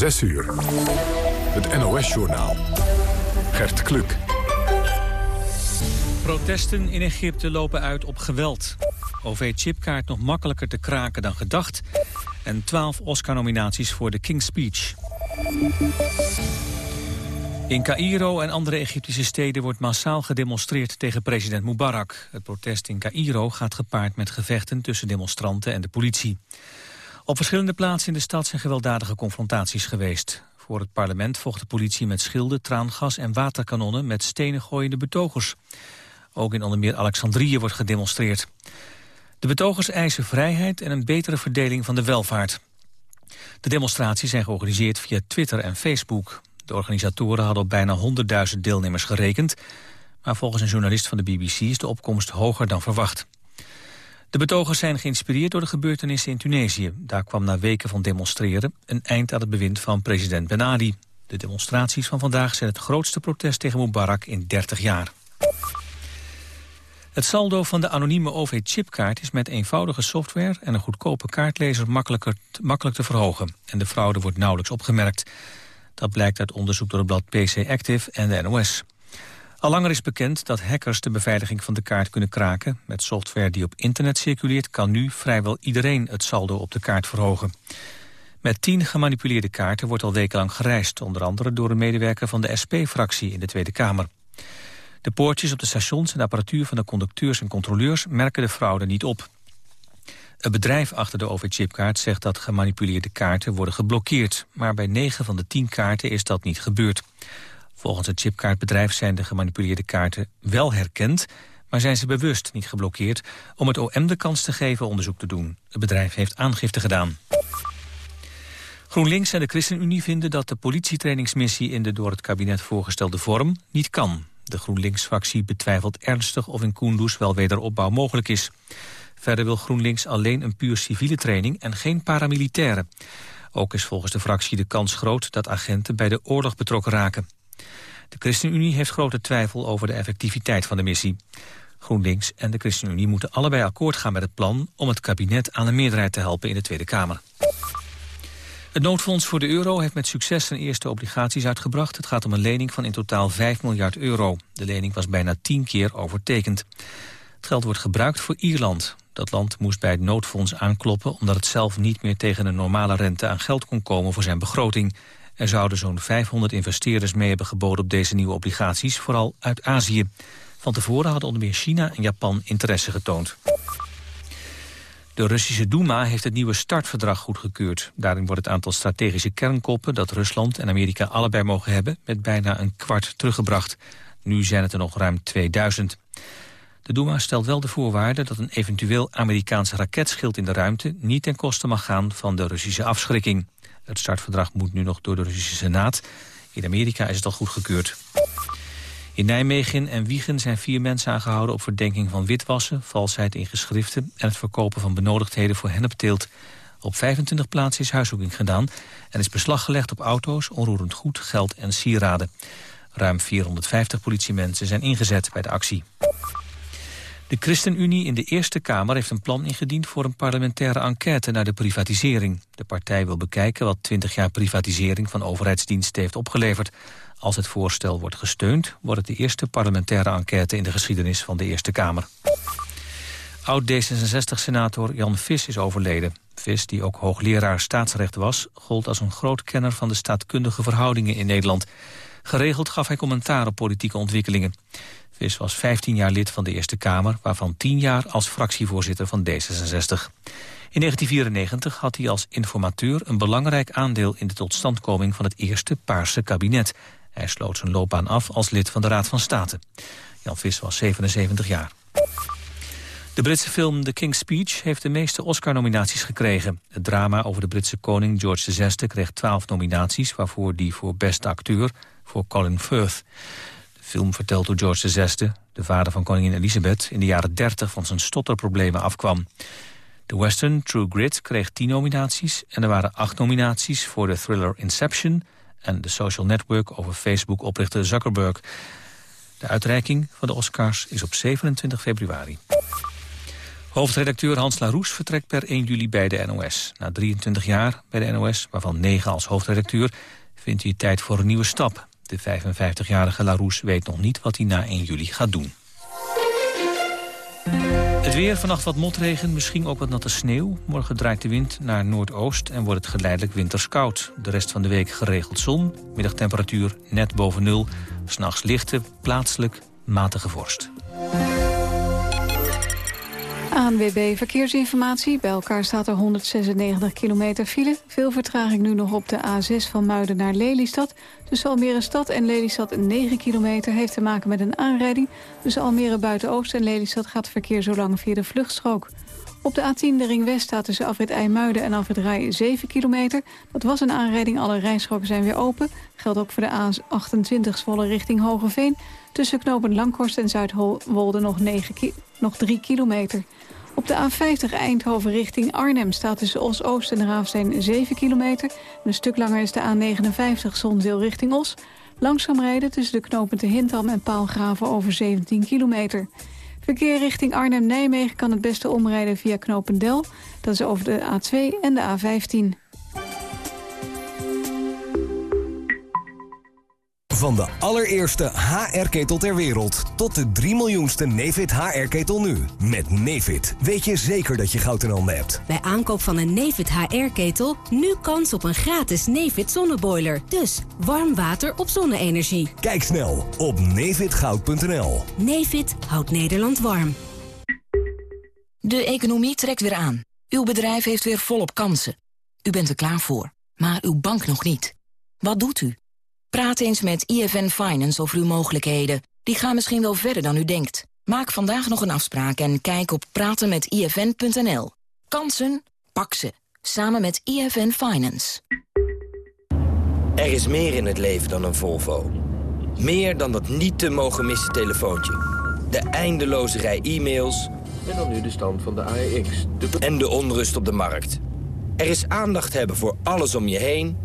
6 uur. Het NOS-journaal. Gert Kluk. Protesten in Egypte lopen uit op geweld. OV-chipkaart nog makkelijker te kraken dan gedacht. En 12 Oscar-nominaties voor de King's Speech. In Cairo en andere Egyptische steden wordt massaal gedemonstreerd tegen president Mubarak. Het protest in Cairo gaat gepaard met gevechten tussen demonstranten en de politie. Op verschillende plaatsen in de stad zijn gewelddadige confrontaties geweest. Voor het parlement vocht de politie met schilden, traangas en waterkanonnen met stenen gooiende betogers. Ook in onder meer Alexandrië wordt gedemonstreerd. De betogers eisen vrijheid en een betere verdeling van de welvaart. De demonstraties zijn georganiseerd via Twitter en Facebook. De organisatoren hadden op bijna 100.000 deelnemers gerekend... maar volgens een journalist van de BBC is de opkomst hoger dan verwacht. De betogers zijn geïnspireerd door de gebeurtenissen in Tunesië. Daar kwam na weken van demonstreren een eind aan het bewind van president Ben Ali. De demonstraties van vandaag zijn het grootste protest tegen Mubarak in 30 jaar. Het saldo van de anonieme OV-chipkaart is met eenvoudige software en een goedkope kaartlezer makkelijker, makkelijk te verhogen. En de fraude wordt nauwelijks opgemerkt. Dat blijkt uit onderzoek door het blad PC Active en de NOS. Al langer is bekend dat hackers de beveiliging van de kaart kunnen kraken. Met software die op internet circuleert kan nu vrijwel iedereen het saldo op de kaart verhogen. Met tien gemanipuleerde kaarten wordt al wekenlang gereisd. Onder andere door een medewerker van de SP-fractie in de Tweede Kamer. De poortjes op de stations en de apparatuur van de conducteurs en controleurs merken de fraude niet op. Het bedrijf achter de OV-chipkaart zegt dat gemanipuleerde kaarten worden geblokkeerd. Maar bij 9 van de 10 kaarten is dat niet gebeurd. Volgens het chipkaartbedrijf zijn de gemanipuleerde kaarten wel herkend... maar zijn ze bewust niet geblokkeerd om het OM de kans te geven onderzoek te doen. Het bedrijf heeft aangifte gedaan. GroenLinks en de ChristenUnie vinden dat de politietrainingsmissie... in de door het kabinet voorgestelde vorm niet kan. De GroenLinks-fractie betwijfelt ernstig of in Kunduz wel wederopbouw mogelijk is. Verder wil GroenLinks alleen een puur civiele training en geen paramilitaire. Ook is volgens de fractie de kans groot dat agenten bij de oorlog betrokken raken. De ChristenUnie heeft grote twijfel over de effectiviteit van de missie. GroenLinks en de ChristenUnie moeten allebei akkoord gaan met het plan... om het kabinet aan een meerderheid te helpen in de Tweede Kamer. Het noodfonds voor de euro heeft met succes zijn eerste obligaties uitgebracht. Het gaat om een lening van in totaal 5 miljard euro. De lening was bijna 10 keer overtekend. Het geld wordt gebruikt voor Ierland. Dat land moest bij het noodfonds aankloppen... omdat het zelf niet meer tegen een normale rente aan geld kon komen voor zijn begroting. Er zouden zo'n 500 investeerders mee hebben geboden op deze nieuwe obligaties, vooral uit Azië. Van tevoren hadden onder meer China en Japan interesse getoond. De Russische Duma heeft het nieuwe startverdrag goedgekeurd. Daarin wordt het aantal strategische kernkoppen dat Rusland en Amerika allebei mogen hebben met bijna een kwart teruggebracht. Nu zijn het er nog ruim 2000. De Duma stelt wel de voorwaarde dat een eventueel Amerikaans raketschild in de ruimte niet ten koste mag gaan van de Russische afschrikking. Het startverdrag moet nu nog door de Russische Senaat. In Amerika is het al goedgekeurd. In Nijmegen en Wiegen zijn vier mensen aangehouden op verdenking van witwassen, valsheid in geschriften en het verkopen van benodigdheden voor hennepteelt. Op 25 plaatsen is huiszoeking gedaan en is beslag gelegd op auto's, onroerend goed, geld en sieraden. Ruim 450 politiemensen zijn ingezet bij de actie. De ChristenUnie in de Eerste Kamer heeft een plan ingediend voor een parlementaire enquête naar de privatisering. De partij wil bekijken wat 20 jaar privatisering van overheidsdiensten heeft opgeleverd. Als het voorstel wordt gesteund, wordt het de eerste parlementaire enquête in de geschiedenis van de Eerste Kamer. Oud-D66-senator Jan Vis is overleden. Vis, die ook hoogleraar staatsrecht was, gold als een groot kenner van de staatkundige verhoudingen in Nederland. Geregeld gaf hij commentaar op politieke ontwikkelingen. Vis was 15 jaar lid van de Eerste Kamer, waarvan 10 jaar als fractievoorzitter van D66. In 1994 had hij als informateur een belangrijk aandeel in de totstandkoming van het eerste Paarse kabinet. Hij sloot zijn loopbaan af als lid van de Raad van State. Jan Vis was 77 jaar. De Britse film The King's Speech heeft de meeste Oscar-nominaties gekregen. Het drama over de Britse koning George VI kreeg 12 nominaties... waarvoor die voor beste acteur voor Colin Firth film verteld door George VI, de vader van koningin Elizabeth... in de jaren 30 van zijn stotterproblemen afkwam. De western True Grit kreeg 10 nominaties... en er waren acht nominaties voor de thriller Inception... en de social network over Facebook-oprichter Zuckerberg. De uitreiking van de Oscars is op 27 februari. Hoofdredacteur Hans Laroes vertrekt per 1 juli bij de NOS. Na 23 jaar bij de NOS, waarvan 9 als hoofdredacteur... vindt hij tijd voor een nieuwe stap. De 55-jarige Laroes weet nog niet wat hij na 1 juli gaat doen. Het weer, vannacht wat motregen, misschien ook wat natte sneeuw. Morgen draait de wind naar noordoost en wordt het geleidelijk winters koud. De rest van de week geregeld zon, middagtemperatuur net boven nul. S'nachts lichte, plaatselijk matige vorst. ANWB Verkeersinformatie. Bij elkaar staat er 196 kilometer file. Veel vertraging nu nog op de A6 van Muiden naar Lelystad. Tussen Almere Stad en Lelystad 9 kilometer heeft te maken met een aanrijding. Tussen Almere Buiten-Oost en Lelystad gaat verkeer zo lang via de vluchtstrook. Op de A10 de Ring West staat tussen Afrit IJmuiden en Afrit Rij 7 kilometer. Dat was een aanrijding, alle rijstroken zijn weer open. Geldt ook voor de A28 Zwolle richting Hogeveen. Tussen knopen Langhorst en Zuidwolde nog, 9 nog 3 kilometer. Op de A50 Eindhoven richting Arnhem staat tussen Os-Oost en Raafsteen 7 kilometer. een stuk langer is de A59 Zonzeel richting Os. Langzaam rijden tussen de knopen te Hintam en Paalgraven over 17 kilometer. Verkeer richting Arnhem-Nijmegen kan het beste omrijden via Knopendel. Dat is over de A2 en de A15. Van de allereerste HR-ketel ter wereld tot de 3 miljoenste Nefit HR-ketel nu. Met Nefit weet je zeker dat je goud in handen hebt. Bij aankoop van een Nefit HR-ketel nu kans op een gratis Nefit zonneboiler. Dus warm water op zonne-energie. Kijk snel op nefitgoud.nl. Nefit houdt Nederland warm. De economie trekt weer aan. Uw bedrijf heeft weer volop kansen. U bent er klaar voor, maar uw bank nog niet. Wat doet u? Praat eens met IFN Finance over uw mogelijkheden. Die gaan misschien wel verder dan u denkt. Maak vandaag nog een afspraak en kijk op pratenmetifn.nl. Kansen? Pak ze. Samen met IFN Finance. Er is meer in het leven dan een Volvo. Meer dan dat niet te mogen missen telefoontje. De eindeloze rij e-mails... En dan nu de stand van de AEX. En de onrust op de markt. Er is aandacht hebben voor alles om je heen...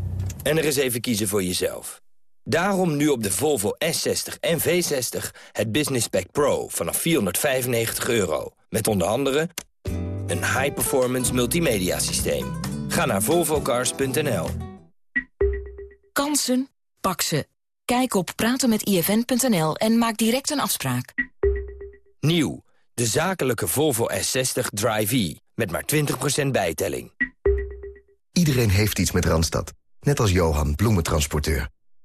en er is even kiezen voor jezelf. Daarom nu op de Volvo S60 en V60 het Business Pack Pro vanaf 495 euro. Met onder andere een high-performance multimedia systeem. Ga naar volvocars.nl. Kansen? Pak ze. Kijk op pratenmetifn.nl en maak direct een afspraak. Nieuw, de zakelijke Volvo S60 Drive-E. Met maar 20% bijtelling. Iedereen heeft iets met Randstad. Net als Johan, bloementransporteur.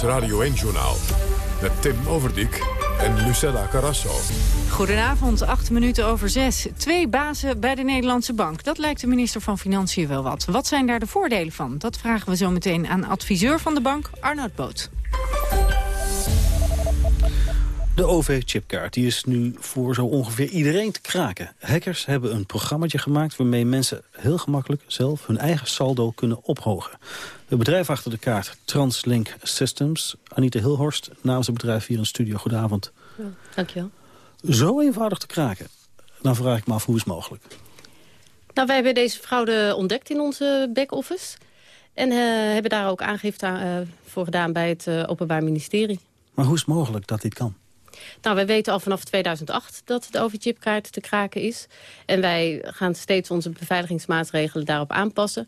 Radio 1-journaal. Met Tim Overdijk en Lucella Carrasso. Goedenavond, acht minuten over zes. Twee bazen bij de Nederlandse Bank. Dat lijkt de minister van Financiën wel wat. Wat zijn daar de voordelen van? Dat vragen we zo meteen aan adviseur van de bank, Arnoud Boot. De OV-chipkaart die is nu voor zo ongeveer iedereen te kraken. Hackers hebben een programmaatje gemaakt waarmee mensen heel gemakkelijk zelf hun eigen saldo kunnen ophogen. Het bedrijf achter de kaart, Translink Systems. Anita Hilhorst namens het bedrijf hier in studio. Goedenavond. Ja, dankjewel. Zo eenvoudig te kraken. Dan vraag ik me af, hoe is het mogelijk? Nou, wij hebben deze fraude ontdekt in onze back-office. En uh, hebben daar ook aangifte uh, voor gedaan bij het uh, Openbaar Ministerie. Maar hoe is het mogelijk dat dit kan? Nou, wij weten al vanaf 2008 dat de OV-chipkaart te kraken is. En wij gaan steeds onze beveiligingsmaatregelen daarop aanpassen.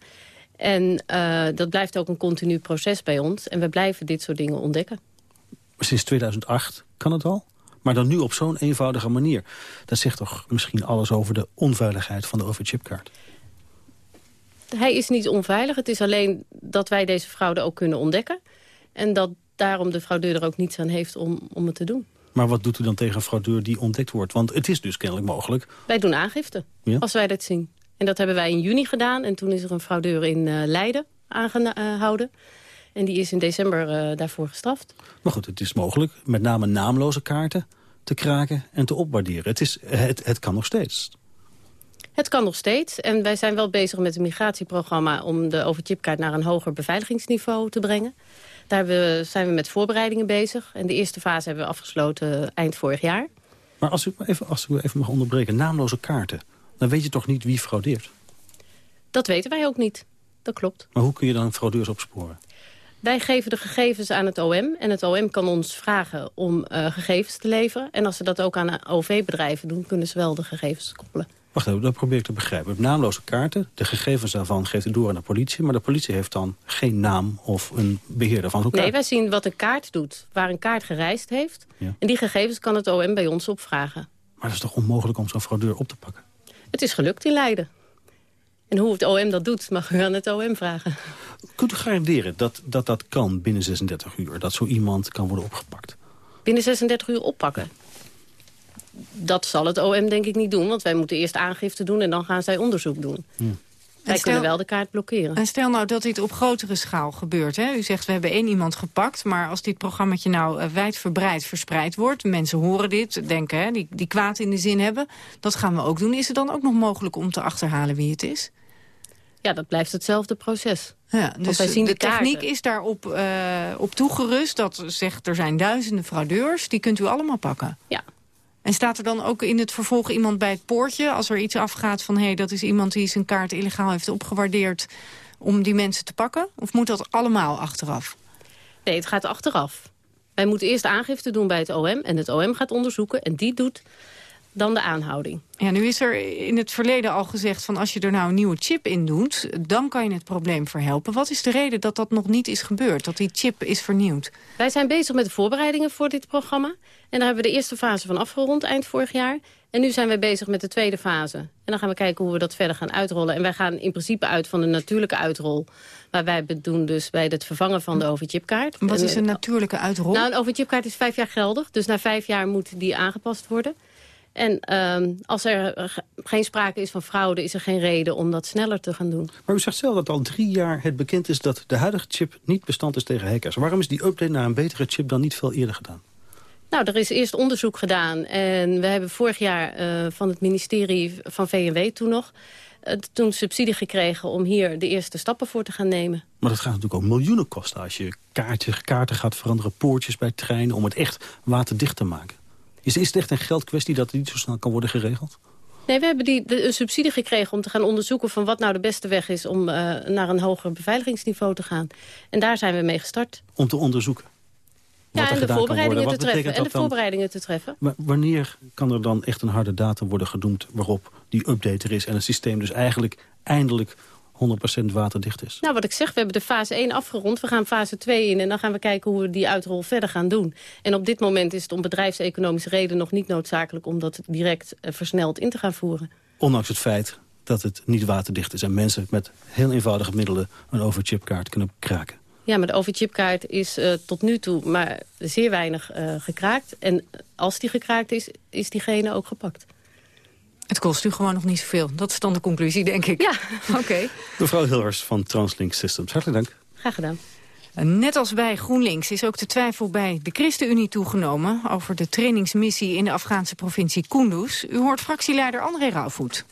En uh, dat blijft ook een continu proces bij ons. En we blijven dit soort dingen ontdekken. Sinds 2008 kan het al? Maar dan nu op zo'n eenvoudige manier. Dat zegt toch misschien alles over de onveiligheid van de overchipkaart? Hij is niet onveilig. Het is alleen dat wij deze fraude ook kunnen ontdekken. En dat daarom de fraudeur er ook niets aan heeft om, om het te doen. Maar wat doet u dan tegen een fraudeur die ontdekt wordt? Want het is dus kennelijk mogelijk. Wij doen aangifte, ja? als wij dat zien. En dat hebben wij in juni gedaan. En toen is er een fraudeur in uh, Leiden aangehouden. En die is in december uh, daarvoor gestraft. Maar goed, het is mogelijk. Met name naamloze kaarten. te kraken en te opwaarderen. Het, is, het, het kan nog steeds. Het kan nog steeds. En wij zijn wel bezig met een migratieprogramma... om de overchipkaart naar een hoger beveiligingsniveau te brengen. Daar we, zijn we met voorbereidingen bezig. En de eerste fase hebben we afgesloten eind vorig jaar. Maar als u even, als u even mag onderbreken, naamloze kaarten... dan weet je toch niet wie fraudeert? Dat weten wij ook niet. Dat klopt. Maar hoe kun je dan fraudeurs opsporen? Wij geven de gegevens aan het OM. En het OM kan ons vragen om uh, gegevens te leveren. En als ze dat ook aan OV-bedrijven doen... kunnen ze wel de gegevens koppelen. Wacht even, dat probeer ik te begrijpen. Op naamloze kaarten, de gegevens daarvan geeft het door aan de politie... maar de politie heeft dan geen naam of een beheerder van zo'n kaart. Nee, wij zien wat een kaart doet, waar een kaart gereisd heeft. Ja. En die gegevens kan het OM bij ons opvragen. Maar dat is toch onmogelijk om zo'n fraudeur op te pakken? Het is gelukt in Leiden. En hoe het OM dat doet, mag u aan het OM vragen. Kunt u garanderen dat, dat dat kan binnen 36 uur? Dat zo iemand kan worden opgepakt? Binnen 36 uur oppakken? Dat zal het OM denk ik niet doen. Want wij moeten eerst aangifte doen en dan gaan zij onderzoek doen. Ja. Wij kunnen wel de kaart blokkeren. En stel nou dat dit op grotere schaal gebeurt. Hè? U zegt we hebben één iemand gepakt. Maar als dit programma nou uh, wijdverbreid verspreid wordt. Mensen horen dit, denken hè, die, die kwaad in de zin hebben. Dat gaan we ook doen. Is het dan ook nog mogelijk om te achterhalen wie het is? Ja, dat blijft hetzelfde proces. Ja, dus wij zien de, de techniek is daarop uh, op toegerust. Dat zegt er zijn duizenden fraudeurs. Die kunt u allemaal pakken. Ja. En staat er dan ook in het vervolg iemand bij het poortje... als er iets afgaat van hey, dat is iemand die zijn kaart illegaal heeft opgewaardeerd... om die mensen te pakken? Of moet dat allemaal achteraf? Nee, het gaat achteraf. Wij moeten eerst aangifte doen bij het OM en het OM gaat onderzoeken... en die doet dan de aanhouding. Ja, nu is er in het verleden al gezegd van als je er nou een nieuwe chip in doet, dan kan je het probleem verhelpen. Wat is de reden dat dat nog niet is gebeurd, dat die chip is vernieuwd? Wij zijn bezig met de voorbereidingen voor dit programma. En daar hebben we de eerste fase van afgerond eind vorig jaar. En nu zijn wij bezig met de tweede fase. En dan gaan we kijken hoe we dat verder gaan uitrollen. En wij gaan in principe uit van een natuurlijke uitrol. Maar wij doen dus bij het vervangen van de overchipkaart. Wat is een natuurlijke uitrol? Nou, een overchipkaart is vijf jaar geldig. Dus na vijf jaar moet die aangepast worden. En uh, als er geen sprake is van fraude, is er geen reden om dat sneller te gaan doen. Maar u zegt zelf dat al drie jaar het bekend is dat de huidige chip niet bestand is tegen hackers. Waarom is die update naar een betere chip dan niet veel eerder gedaan? Nou, er is eerst onderzoek gedaan. En we hebben vorig jaar uh, van het ministerie van VNW toen nog... Uh, toen subsidie gekregen om hier de eerste stappen voor te gaan nemen. Maar dat gaat natuurlijk ook miljoenen kosten als je kaartje, kaarten gaat veranderen... poortjes bij treinen om het echt waterdicht te maken. Is, is het echt een geldkwestie dat het niet zo snel kan worden geregeld? Nee, we hebben die, de, een subsidie gekregen om te gaan onderzoeken... van wat nou de beste weg is om uh, naar een hoger beveiligingsniveau te gaan. En daar zijn we mee gestart. Om te onderzoeken? Ja, en de voorbereidingen te treffen. En de voorbereidingen te treffen. Maar wanneer kan er dan echt een harde datum worden gedoemd... waarop die update er is en het systeem dus eigenlijk eindelijk 100% waterdicht is. Nou, wat ik zeg, we hebben de fase 1 afgerond. We gaan fase 2 in en dan gaan we kijken hoe we die uitrol verder gaan doen. En op dit moment is het om bedrijfseconomische reden nog niet noodzakelijk... om dat direct uh, versneld in te gaan voeren. Ondanks het feit dat het niet waterdicht is... en mensen met heel eenvoudige middelen een overchipkaart kunnen kraken. Ja, maar de overchipkaart is uh, tot nu toe maar zeer weinig uh, gekraakt. En als die gekraakt is, is diegene ook gepakt. Het kost u gewoon nog niet zoveel. Dat is dan de conclusie, denk ik. Ja, oké. Mevrouw Hilhers van Translink Systems, hartelijk dank. Graag gedaan. Net als bij GroenLinks is ook de twijfel bij de ChristenUnie toegenomen... over de trainingsmissie in de Afghaanse provincie Kunduz. U hoort fractieleider André Rauwvoet.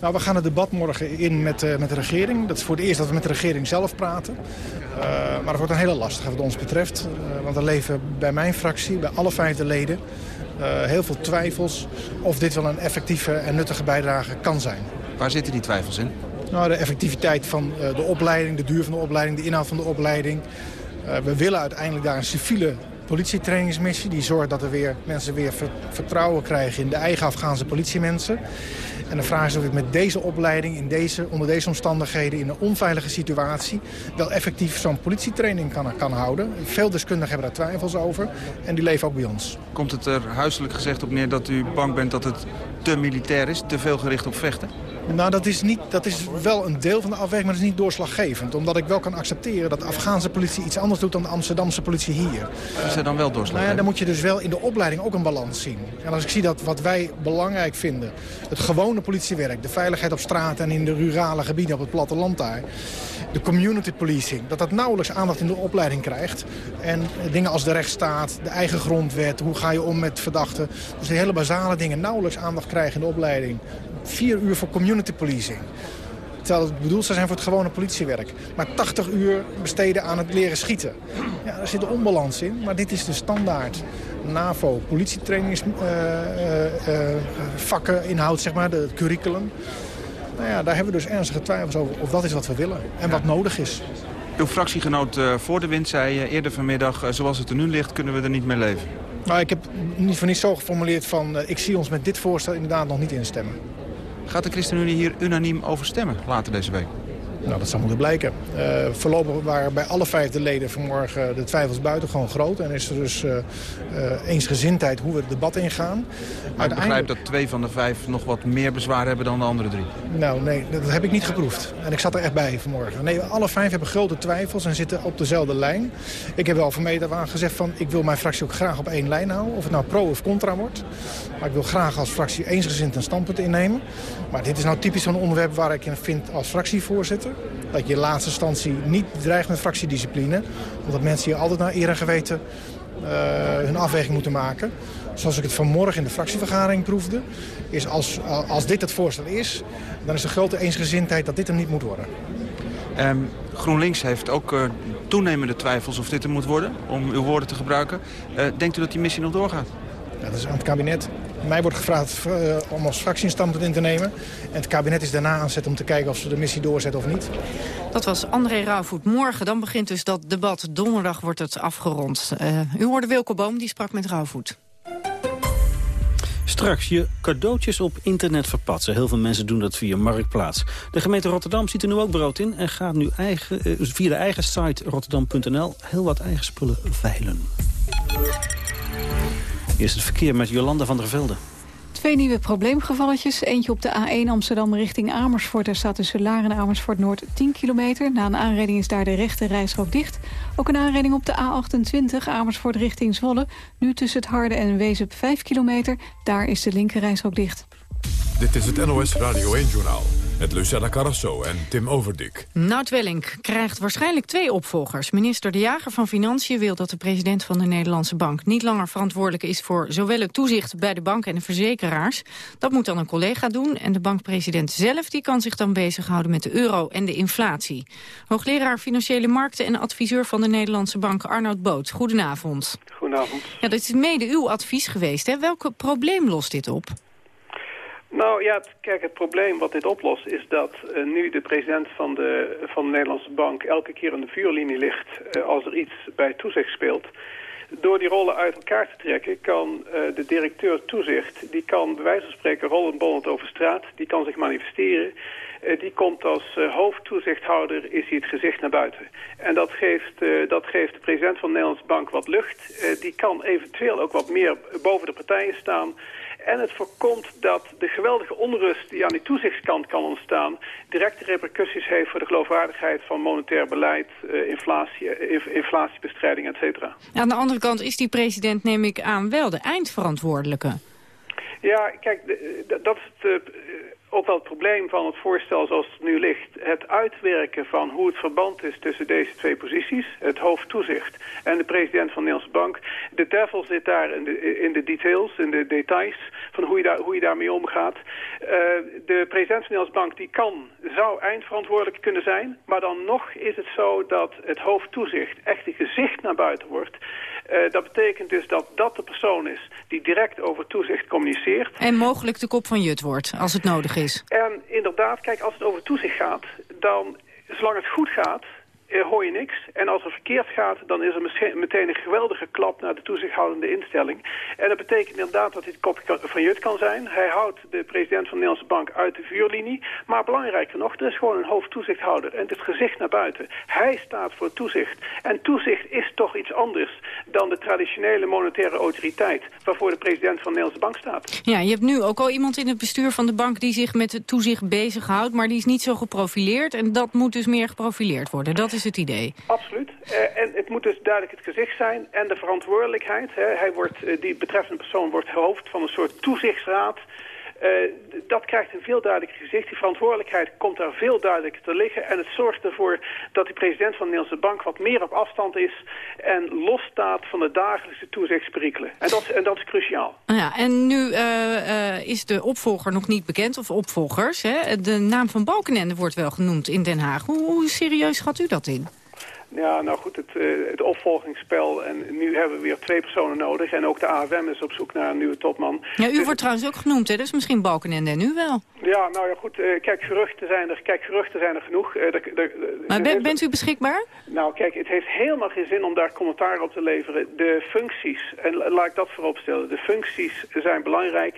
Nou, we gaan het debat morgen in met, uh, met de regering. Dat is voor het eerst dat we met de regering zelf praten. Uh, maar het wordt een hele lastige wat ons betreft. Uh, want er leven bij mijn fractie, bij alle vijfde leden... Uh, heel veel twijfels of dit wel een effectieve en nuttige bijdrage kan zijn. Waar zitten die twijfels in? Nou, de effectiviteit van uh, de opleiding, de duur van de opleiding, de inhoud van de opleiding. Uh, we willen uiteindelijk daar een civiele politietrainingsmissie... die zorgt dat er weer, mensen weer vertrouwen krijgen in de eigen Afghaanse politiemensen. En de vraag is of ik met deze opleiding, in deze, onder deze omstandigheden... in een onveilige situatie wel effectief zo'n politietraining kan, kan houden. Veel deskundigen hebben daar twijfels over en die leven ook bij ons. Komt het er huiselijk gezegd op neer dat u bang bent dat het te militair is, te veel gericht op vechten? Nou, dat is, niet, dat is wel een deel van de afweging, maar dat is niet doorslaggevend. Omdat ik wel kan accepteren dat de Afghaanse politie iets anders doet dan de Amsterdamse politie hier. Is er dan wel doorslaggevend? Nou ja, dan moet je dus wel in de opleiding ook een balans zien. En als ik zie dat wat wij belangrijk vinden, het gewone politiewerk... de veiligheid op straat en in de rurale gebieden op het platteland daar... de community policing, dat dat nauwelijks aandacht in de opleiding krijgt. En dingen als de rechtsstaat, de eigen grondwet, hoe ga je om met verdachten... dus de hele basale dingen nauwelijks aandacht krijgen in de opleiding vier uur voor community policing. Terwijl het bedoeld zou zijn voor het gewone politiewerk. Maar 80 uur besteden aan het leren schieten. Ja, daar zit een onbalans in, maar dit is de standaard. NAVO, politietrainingsvakken, uh, uh, inhoud, zeg maar, de, het curriculum. Nou ja, daar hebben we dus ernstige twijfels over of dat is wat we willen en wat nodig is. Uw fractiegenoot voor de wind zei eerder vanmiddag... zoals het er nu ligt, kunnen we er niet mee leven. Nou, ik heb niet voor niets zo geformuleerd van... ik zie ons met dit voorstel inderdaad nog niet instemmen. Gaat de ChristenUnie hier unaniem over stemmen later deze week? Nou, dat zal moeten blijken. Uh, voorlopig waren bij alle vijfde leden vanmorgen de twijfels buitengewoon groot. En is er dus uh, eensgezindheid hoe we het debat ingaan. Maar ik begrijp dat twee van de vijf nog wat meer bezwaar hebben dan de andere drie. Nou, nee, dat heb ik niet geproefd. En ik zat er echt bij vanmorgen. Nee, alle vijf hebben grote twijfels en zitten op dezelfde lijn. Ik heb wel van mij aan gezegd van ik wil mijn fractie ook graag op één lijn houden. Of het nou pro of contra wordt. Maar ik wil graag als fractie eensgezind een standpunt innemen. Maar dit is nou typisch zo'n onderwerp waar ik in vind als fractievoorzitter. Dat je in laatste instantie niet dreigt met fractiediscipline. Omdat mensen hier altijd naar eer en geweten uh, hun afweging moeten maken. Zoals ik het vanmorgen in de fractievergadering proefde. Is als, als dit het voorstel is, dan is de grote eensgezindheid dat dit hem niet moet worden. Um, GroenLinks heeft ook uh, toenemende twijfels of dit er moet worden, om uw woorden te gebruiken. Uh, denkt u dat die missie nog doorgaat? Ja, dat is aan het kabinet. Mij wordt gevraagd uh, om als fractie een standpunt in te nemen. En het kabinet is daarna aan zet om te kijken of ze de missie doorzetten of niet. Dat was André Rauwvoet. Morgen dan begint dus dat debat. Donderdag wordt het afgerond. Uh, u hoorde Wilco Boom, die sprak met Rauwvoet. Straks je cadeautjes op internet verpatsen. Heel veel mensen doen dat via Marktplaats. De gemeente Rotterdam ziet er nu ook brood in... en gaat nu eigen, uh, via de eigen site rotterdam.nl heel wat eigen spullen veilen. Eerst het verkeer met Jolanda van der Velde. Twee nieuwe probleemgevalletjes. Eentje op de A1 Amsterdam richting Amersfoort. Er staat tussen Laren en Amersfoort Noord 10 kilometer. Na een aanrijding is daar de rechte rijstrook dicht. Ook een aanrijding op de A28 Amersfoort richting Zwolle. Nu tussen het Harde en Wezep 5 kilometer. Daar is de linker rijstrook dicht. Dit is het NOS Radio 1-journaal. Met Lucella Carrasso en Tim Overdik. Nout Welling krijgt waarschijnlijk twee opvolgers. Minister De Jager van Financiën wil dat de president van de Nederlandse Bank... niet langer verantwoordelijk is voor zowel het toezicht bij de bank en de verzekeraars. Dat moet dan een collega doen. En de bankpresident zelf die kan zich dan bezighouden met de euro en de inflatie. Hoogleraar Financiële Markten en adviseur van de Nederlandse Bank Arnoud Boot. Goedenavond. Goedenavond. Ja, dat is mede uw advies geweest. Hè? Welk probleem lost dit op? Nou ja, kijk, het probleem wat dit oplost is dat uh, nu de president van de, van de Nederlandse Bank elke keer aan de vuurlinie ligt uh, als er iets bij toezicht speelt. Door die rollen uit elkaar te trekken kan uh, de directeur toezicht, die kan bij wijze van spreken rollend over straat, die kan zich manifesteren. die komt als hoofdtoezichthouder, is hij het gezicht naar buiten. En dat geeft, dat geeft de president van de Nederlandse Bank wat lucht. die kan eventueel ook wat meer boven de partijen staan... En het voorkomt dat de geweldige onrust die aan die toezichtskant kan ontstaan... directe repercussies heeft voor de geloofwaardigheid van monetair beleid, uh, inflatie, uh, inflatiebestrijding, et cetera. Aan de andere kant is die president, neem ik aan, wel de eindverantwoordelijke. Ja, kijk, dat is het, ook wel het probleem van het voorstel zoals het nu ligt. Het uitwerken van hoe het verband is tussen deze twee posities. Het hoofdtoezicht en de president van de Nederlandse Bank. De devil zit daar in de, in de details, in de details van hoe je, daar, hoe je daarmee omgaat. Uh, de president van de Nederlandse Bank die kan, zou eindverantwoordelijk kunnen zijn. Maar dan nog is het zo dat het hoofdtoezicht echt een gezicht naar buiten wordt. Uh, dat betekent dus dat dat de persoon is die direct over toezicht communiceert. En mogelijk de kop van Jut wordt, als het nodig is. En inderdaad, kijk, als het over toezicht gaat, dan, zolang het goed gaat, hoor je niks. En als er verkeerd gaat, dan is er meteen een geweldige klap naar de toezichthoudende instelling. En dat betekent inderdaad dat het kopje van Jut kan zijn. Hij houdt de president van de Nederlandse Bank uit de vuurlinie. Maar belangrijker nog, er is gewoon een hoofdtoezichthouder. En het is gezicht naar buiten. Hij staat voor toezicht. En toezicht is toch iets anders dan de traditionele monetaire autoriteit... waarvoor de president van de Nederlandse Bank staat. Ja, je hebt nu ook al iemand in het bestuur van de bank... die zich met het toezicht bezighoudt, maar die is niet zo geprofileerd. En dat moet dus meer geprofileerd worden. Dat is het idee. Absoluut. Uh, en het moet dus duidelijk het gezicht zijn en de verantwoordelijkheid. Hè. Hij wordt, uh, die betreffende persoon wordt hoofd van een soort toezichtsraad... Uh, dat krijgt een veel duidelijker gezicht. Die verantwoordelijkheid komt daar veel duidelijker te liggen. En het zorgt ervoor dat de president van de Nederlandse Bank wat meer op afstand is... en losstaat van de dagelijkse toezichtsperikelen. En dat, en dat is cruciaal. Ja, en nu uh, uh, is de opvolger nog niet bekend, of opvolgers. Hè? De naam van Balkenende wordt wel genoemd in Den Haag. Hoe, serieus schat u dat in? Ja, nou goed, het, uh, het opvolgingsspel. En nu hebben we weer twee personen nodig. En ook de AFM is op zoek naar een nieuwe topman. Ja, u dus wordt trouwens ook genoemd, hè? Dus misschien Balkenende en u wel. Ja, nou ja, goed. Uh, kijk, geruchten zijn er, kijk, geruchten zijn er genoeg. De, maar ben, bent u beschikbaar? Nou, kijk, het heeft helemaal geen zin om daar commentaar op te leveren. De functies, en laat ik dat voorop stellen. De functies zijn belangrijk.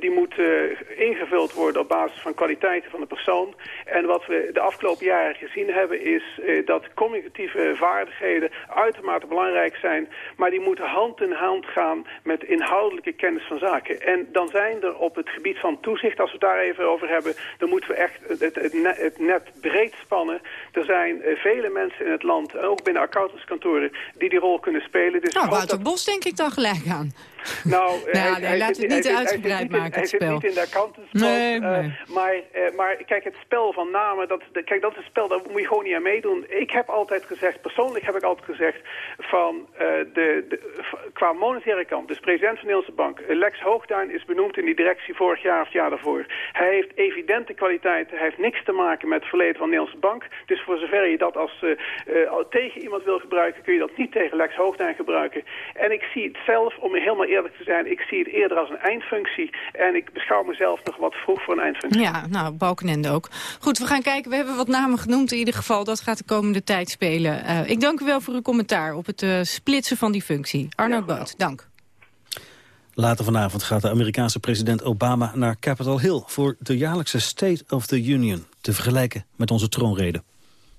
die moeten ingevuld worden op basis van kwaliteiten van de persoon. En wat we de afgelopen jaren gezien hebben is dat communicatief vaardigheden uitermate belangrijk zijn. Maar die moeten hand in hand gaan met inhoudelijke kennis van zaken. En dan zijn er op het gebied van toezicht, als we het daar even over hebben... dan moeten we echt het, het, net, breed spannen. Er zijn uh, vele mensen in het land, ook binnen accountantskantoren... die die rol kunnen spelen. Dus nou, Wouter dat... Bos denk ik dan gelijk aan. Nou, nou hij, nee, laat het niet uitgebreid maken, Hij zit niet in de accountantsspel. Nee, uh, maar, uh, maar kijk, het spel van namen, dat, kijk, dat is een spel, daar moet je gewoon niet aan meedoen. Ik heb altijd gezegd, persoonlijk heb ik altijd gezegd... van uh, de, de, qua monetaire kant, dus president van de Nederlandse Bank... Lex Hoogduin is benoemd in die directie vorig jaar of het jaar daarvoor. Hij heeft evidente kwaliteiten, hij heeft niks te maken met het verleden van de Nederlandse Bank. Dus voor zover je dat als tegen iemand wil gebruiken... kun je dat niet tegen Lex Hoogduin gebruiken. En ik zie het zelf, om helemaal eerlijk te zijn, ik zie het eerder als een eindfunctie. En ik beschouw mezelf nog wat vroeg voor een eindfunctie. Ja, nou, Balkenende ook. Goed, we gaan kijken. We hebben wat namen genoemd in ieder geval. Dat gaat de komende tijd spelen. Uh, ik dank u wel voor uw commentaar op het uh, splitsen van die functie. Arno ja, Boot, dank. Later vanavond gaat de Amerikaanse president Obama naar Capitol Hill... voor de jaarlijkse State of the Union, te vergelijken met onze troonrede.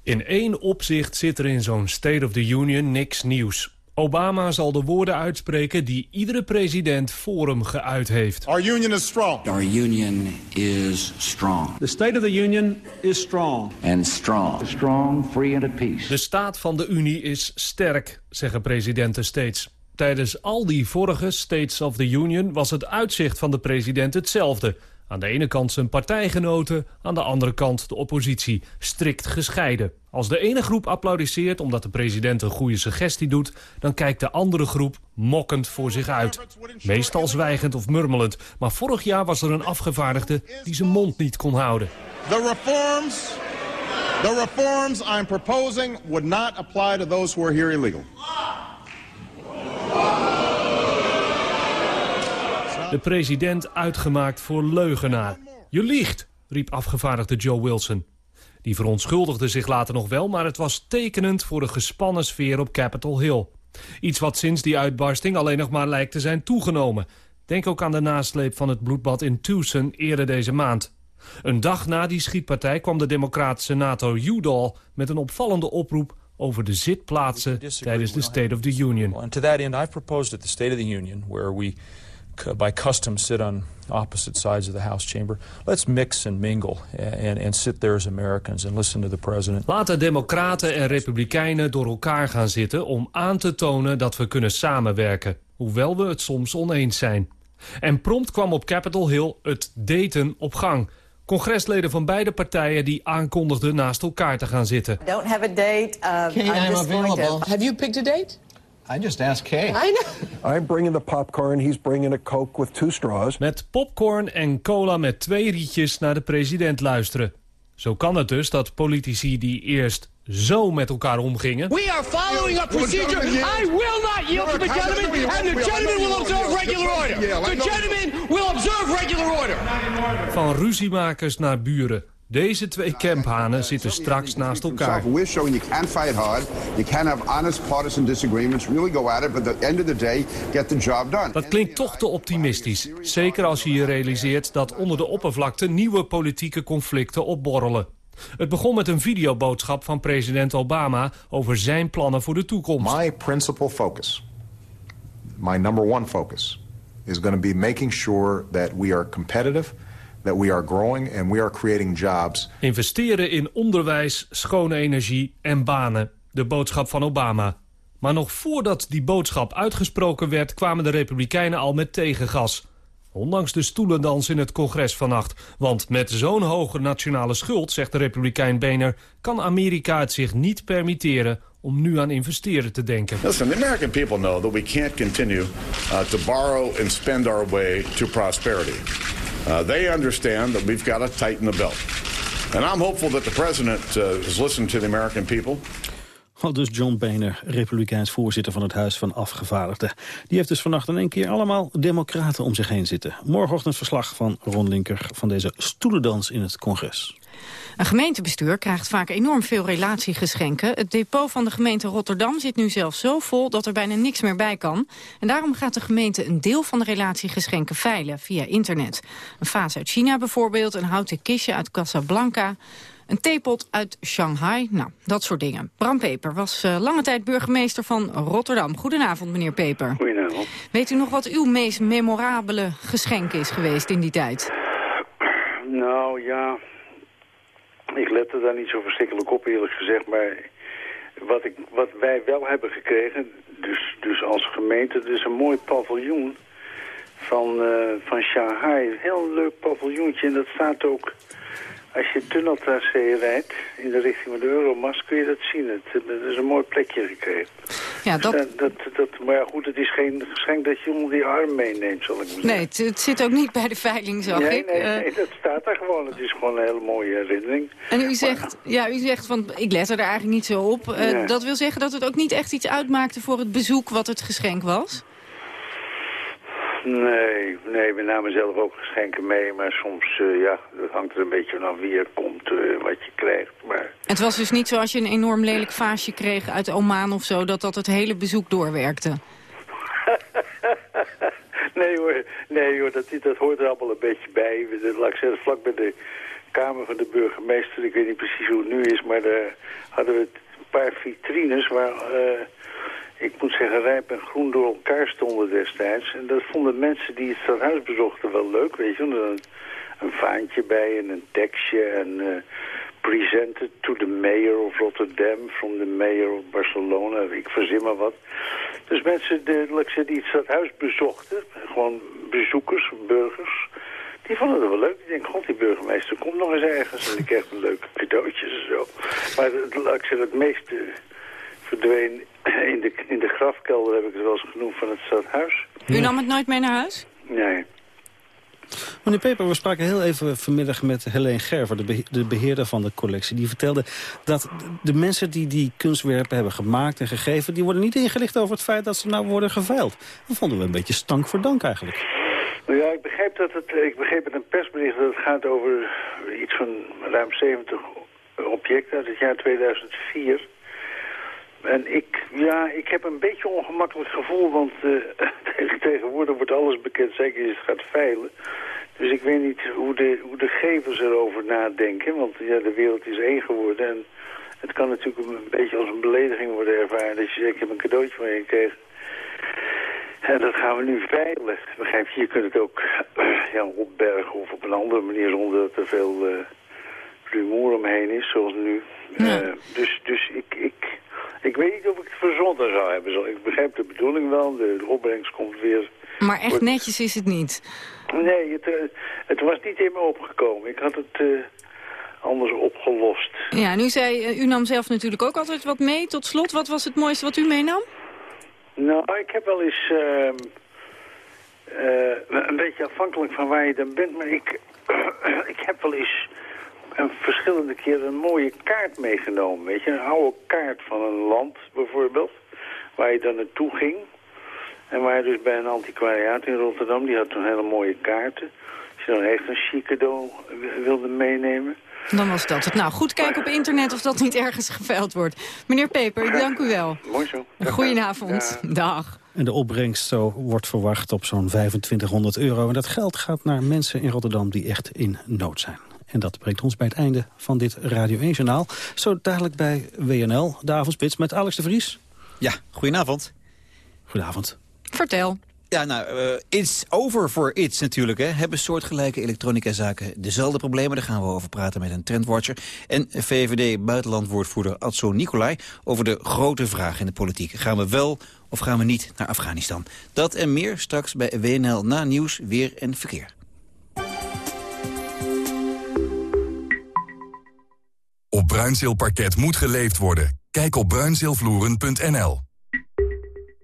In één opzicht zit er in zo'n State of the Union niks nieuws. Obama zal de woorden uitspreken die iedere president voor hem geuit heeft. Our union is strong. Our union is strong. The state of the union is strong. And strong. Strong, free and at peace. De staat van de Unie is sterk, zeggen presidenten steeds. Tijdens al die vorige States of the Union was het uitzicht van de president hetzelfde. Aan de ene kant zijn partijgenoten, aan de andere kant de oppositie, strikt gescheiden. Als de ene groep applaudisseert omdat de president een goede suggestie doet... dan kijkt de andere groep mokkend voor zich uit. Meestal zwijgend of murmelend. Maar vorig jaar was er een afgevaardigde die zijn mond niet kon houden. The reforms, the reforms I'm proposing would not apply to those who are here illegal. De president uitgemaakt voor leugenaar. Je liegt, riep afgevaardigde Joe Wilson. Die verontschuldigde zich later nog wel, maar het was tekenend voor de gespannen sfeer op Capitol Hill. Iets wat sinds die uitbarsting alleen nog maar lijkt te zijn toegenomen. Denk ook aan de nasleep van het bloedbad in Tucson eerder deze maand. Een dag na die schietpartij kwam de democratische senator Udall met een opvallende oproep over de zitplaatsen tijdens de State of the Union. And to that end, I've proposed at the State of the Union, where we by custom sit on opposite sides of the House chamber. Let's mix and mingle and, and sit there as Americans and listen to the president. Laten democraten en republikeinen door elkaar gaan zitten om aan te tonen dat we kunnen samenwerken, hoewel we het soms oneens zijn. En prompt kwam op Capitol Hill het daten op gang. Congresleden van beide partijen die aankondigden naast elkaar te gaan zitten. Don't have a date. Uh, I'm, I'm available. Have you picked a date? I just asked Kay. I know. I'm bringing the popcorn, he's bringing a Coke with two straws. Met popcorn en cola met twee rietjes naar de president luisteren. Zo kan het dus dat politici die eerst zo met elkaar omgingen... We are following a procedure. I will not yield to the gentleman, and the gentleman will observe regular order. The gentleman will observe regular order. Van ruziemakers naar buren Deze twee camphanen zitten straks naast elkaar. We're showing you can fight hard. You can have honest partisan disagreements. Really go at it. But at the end of the day, get the job done. Dat klinkt toch te optimistisch. Zeker als je je realiseert dat onder de oppervlakte nieuwe politieke conflicten opborrelen. Het begon met een videoboodschap van president Obama over zijn plannen voor de toekomst. My principal focus, my number one focus, is going to be making sure that we are competitive, that we are growing and we are creating jobs. Investeren in onderwijs, schone energie en banen. De boodschap van Obama. Maar nog voordat die boodschap uitgesproken werd... kwamen de Republikeinen al met tegengas. Ondanks de stoelendans in het congres vannacht. Want met zo'n hoge nationale schuld, zegt de republikein Boehner... kan Amerika het zich niet permitteren om nu aan investeren te denken. Listen, the American people know that we can't continue uh, to borrow and spend our way to prosperity. Uh, they understand that we've got to tighten the belt. And I'm hopeful that the president uh, has to the American people. Al dus John Boehner, republikeins voorzitter van het Huis van Afgevaardigden. Die heeft dus vannacht in één keer allemaal democraten om zich heen zitten. Morgenochtend verslag van Ron Linker van deze stoelendans in het congres. Een gemeentebestuur krijgt vaak enorm veel relatiegeschenken. Het depot van de gemeente Rotterdam zit nu zelfs zo vol dat er bijna niks meer bij kan. En daarom gaat de gemeente een deel van de relatiegeschenken veilen via internet. Een vaas uit China bijvoorbeeld, een houten kistje uit Casablanca... Een theepot uit Shanghai, nou, dat soort dingen. Bram Peper was uh, lange tijd burgemeester van Rotterdam. Goedenavond, meneer Peper. Goedenavond. Weet u nog wat uw meest memorabele geschenk is geweest in die tijd? Nou, ja... Ik lette daar niet zo verschrikkelijk op, eerlijk gezegd. Maar wat, ik, wat wij wel hebben gekregen, dus, dus als gemeente... is een mooi paviljoen van, uh, van Shanghai. Een heel leuk paviljoentje en dat staat ook als je tunneltracé rijdt in de richting van de Euromast, kun je dat zien. Het, het is een mooi plekje gekregen. Ja, dat... Dus dat, dat, maar ja, goed, het is geen geschenk dat je onder die arm meeneemt, zal ik maar zeggen. Nee, het, het zit ook niet bij de veiling, zag nee, ik. Nee, Uh, nee, dat staat daar gewoon. Het is gewoon een hele mooie herinnering. En u zegt, ja, u zegt van, ik let er eigenlijk niet zo op. Uh, Nee. Dat wil zeggen dat het ook niet echt iets uitmaakte voor het bezoek wat het geschenk was? Nee, nee, we namen zelf ook geschenken mee, maar soms, eh, ja, dat hangt er een beetje vanaf wie er komt, eh, wat je krijgt. Maar Het was dus niet zo als je een enorm lelijk vaasje kreeg uit Oman of zo... dat dat het hele bezoek doorwerkte. nee hoor, nee hoor, dat, dat hoort er allemaal een beetje bij. Laat ik zeggen, vlak bij de kamer van de burgemeester, ik weet niet precies hoe het nu is, maar daar hadden we een paar vitrines waar, eh, ik moet zeggen, rijp en groen door elkaar stonden destijds. En dat vonden mensen die het stadhuis bezochten wel leuk, weet je. Een, een vaantje bij en een tekstje en eh, presented to the mayor of Rotterdam from the mayor of Barcelona. Ik verzin maar wat. Dus mensen de, ik die het stadhuis bezochten, gewoon bezoekers, burgers, die vonden het wel leuk. Die denken, god, die burgemeester komt nog eens ergens en die krijgt een leuke cadeautjes en zo. Maar het, ik het meeste verdween in de, in de grafkelder, heb ik het wel eens genoemd, van het stadhuis. U nam het nooit mee naar huis? Nee. Meneer Peper, we spraken heel even vanmiddag met Helene Gerver, de, behe- de beheerder van de collectie. Die vertelde dat de mensen die die kunstwerpen hebben gemaakt en gegeven... die worden niet ingelicht over het feit dat ze nou worden geveild. Dat vonden we een beetje stank voor dank eigenlijk. Nou ja, ik begreep dat het, ik begreep in een persbericht dat het gaat over iets van ruim 70 objecten uit het jaar 2004. En ik, ja, ik heb een beetje een ongemakkelijk gevoel, want tegen- tegenwoordig wordt alles bekend, zeker als het gaat veilen. Dus ik weet niet hoe de, hoe de gevers erover nadenken, want ja, de wereld is één geworden. En het kan natuurlijk een beetje als een belediging worden ervaren dat je zegt, ik heb een cadeautje van je gekregen. En dat gaan we nu veilen. Begrijp je, je kunt het ook ja, opbergen of op een andere manier zonder dat er veel eh rumoer omheen is, zoals nu. Eh, dus dus ik, ik, ik weet niet of ik het verzonder zou hebben. Zo, Ik begrijp de bedoeling wel, de, de opbrengst komt weer... Maar echt wordt- netjes is het niet. Nee, het, eh, het was niet in me opgekomen. Ik had het eh, anders opgelost. Ja, nu zei, eh, u nam zelf natuurlijk ook altijd wat mee. Tot slot, wat was het mooiste wat u meenam? Nou, ik heb wel eens... ehm, eh, een beetje afhankelijk van waar je dan bent, maar ik, ik heb wel eens een verschillende keren een mooie kaart meegenomen. Weet je, een oude kaart van een land bijvoorbeeld, waar je dan naartoe ging. En waar je dus bij een antiquariaat in Rotterdam, die had toen hele mooie kaarten. Als je dan echt een chic cadeau wilde meenemen. Dan was dat het. Nou, goed kijken op internet of dat niet ergens geveild wordt. Meneer Peper, ik dank u wel. Mooi zo. Goedenavond. Dag. En de opbrengst zo wordt verwacht op zo'n 2500 euro. En dat geld gaat naar mensen in Rotterdam die echt in nood zijn. En dat brengt ons bij het einde van dit Radio 1-journaal. Zo dadelijk bij WNL, de avondspits met Alex de Vries. Ja, goedenavond. Goedenavond. Vertel. Ja, nou, uh, it's over for it's natuurlijk. Hè. Hebben soortgelijke elektronica-zaken dezelfde problemen? Daar gaan we over praten met een trendwatcher. En VVD-buitenlandwoordvoerder Atso Nicolai over de grote vraag in de politiek. Gaan we wel of gaan we niet naar Afghanistan? Dat en meer straks bij WNL na nieuws, weer en verkeer. Op Bruinzeelparket moet geleefd worden. Kijk op bruinzeelvloeren.nl.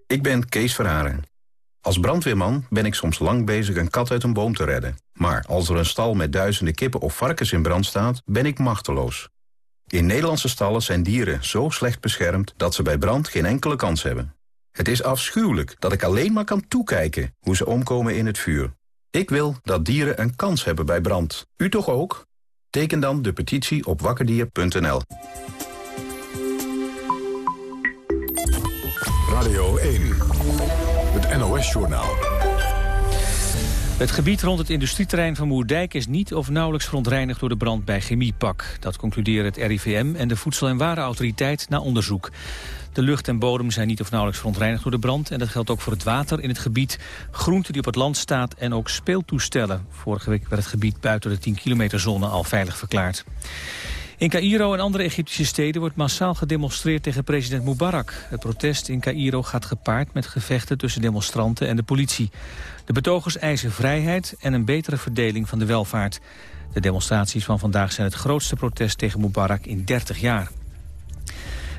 Ik ben Kees Verharen. Als brandweerman ben ik soms lang bezig een kat uit een boom te redden. Maar als er een stal met duizenden kippen of varkens in brand staat, ben ik machteloos. In Nederlandse stallen zijn dieren zo slecht beschermd dat ze bij brand geen enkele kans hebben. Het is afschuwelijk dat ik alleen maar kan toekijken hoe ze omkomen in het vuur. Ik wil dat dieren een kans hebben bij brand. U toch ook? Teken dan de petitie op wakkerdier.nl. Radio 1, het NOS-journaal. Het gebied rond het industrieterrein van Moerdijk is niet of nauwelijks verontreinigd door de brand bij Chemiepak. Dat concluderen het RIVM en de Voedsel- en Warenautoriteit na onderzoek. De lucht en bodem zijn niet of nauwelijks verontreinigd door de brand. En dat geldt ook voor het water in het gebied, groente die op het land staat en ook speeltoestellen. Vorige week werd het gebied buiten de 10 kilometer zone al veilig verklaard. In Cairo en andere Egyptische steden wordt massaal gedemonstreerd tegen president Mubarak. Het protest in Cairo gaat gepaard met gevechten tussen demonstranten en de politie. De betogers eisen vrijheid en een betere verdeling van de welvaart. De demonstraties van vandaag zijn het grootste protest tegen Mubarak in 30 jaar.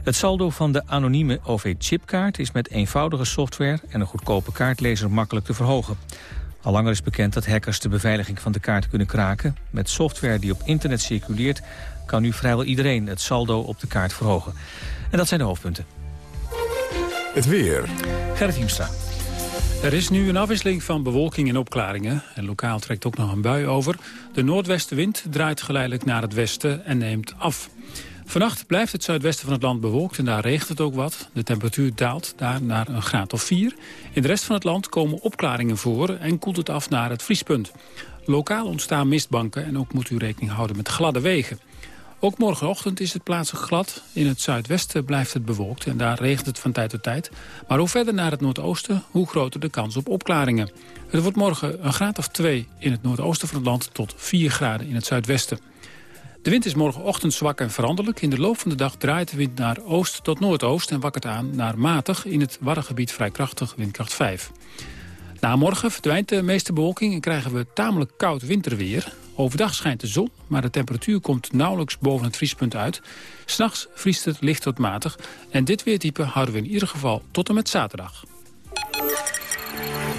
Het saldo van de anonieme OV-chipkaart is met eenvoudige software en een goedkope kaartlezer makkelijk te verhogen. Al langer is bekend dat hackers de beveiliging van de kaart kunnen kraken. Met software die op internet circuleert kan nu vrijwel iedereen het saldo op de kaart verhogen. En dat zijn de hoofdpunten. Het weer. Gerrit Hiemstra. Er is nu een afwisseling van bewolking en opklaringen. En lokaal trekt ook nog een bui over. De noordwestenwind draait geleidelijk naar het westen en neemt af. Vannacht blijft het zuidwesten van het land bewolkt en daar regent het ook wat. De temperatuur daalt daar naar een graad of 4. In de rest van het land komen opklaringen voor en koelt het af naar het vriespunt. Lokaal ontstaan mistbanken en ook moet u rekening houden met gladde wegen. Ook morgenochtend is het plaatselijk glad. In het zuidwesten blijft het bewolkt en daar regent het van tijd tot tijd. Maar hoe verder naar het noordoosten, hoe groter de kans op opklaringen. Het wordt morgen een graad of 2 in het noordoosten van het land tot 4 graden in het zuidwesten. De wind is morgenochtend zwak en veranderlijk. In de loop van de dag draait de wind naar oost tot noordoost... en wakkert aan naar matig in het Waddengebied vrij krachtig windkracht 5. Na morgen verdwijnt de meeste bewolking en krijgen we tamelijk koud winterweer. Overdag schijnt de zon, maar de temperatuur komt nauwelijks boven het vriespunt uit. S'nachts vriest het licht tot matig. En dit weertype houden we in ieder geval tot en met zaterdag.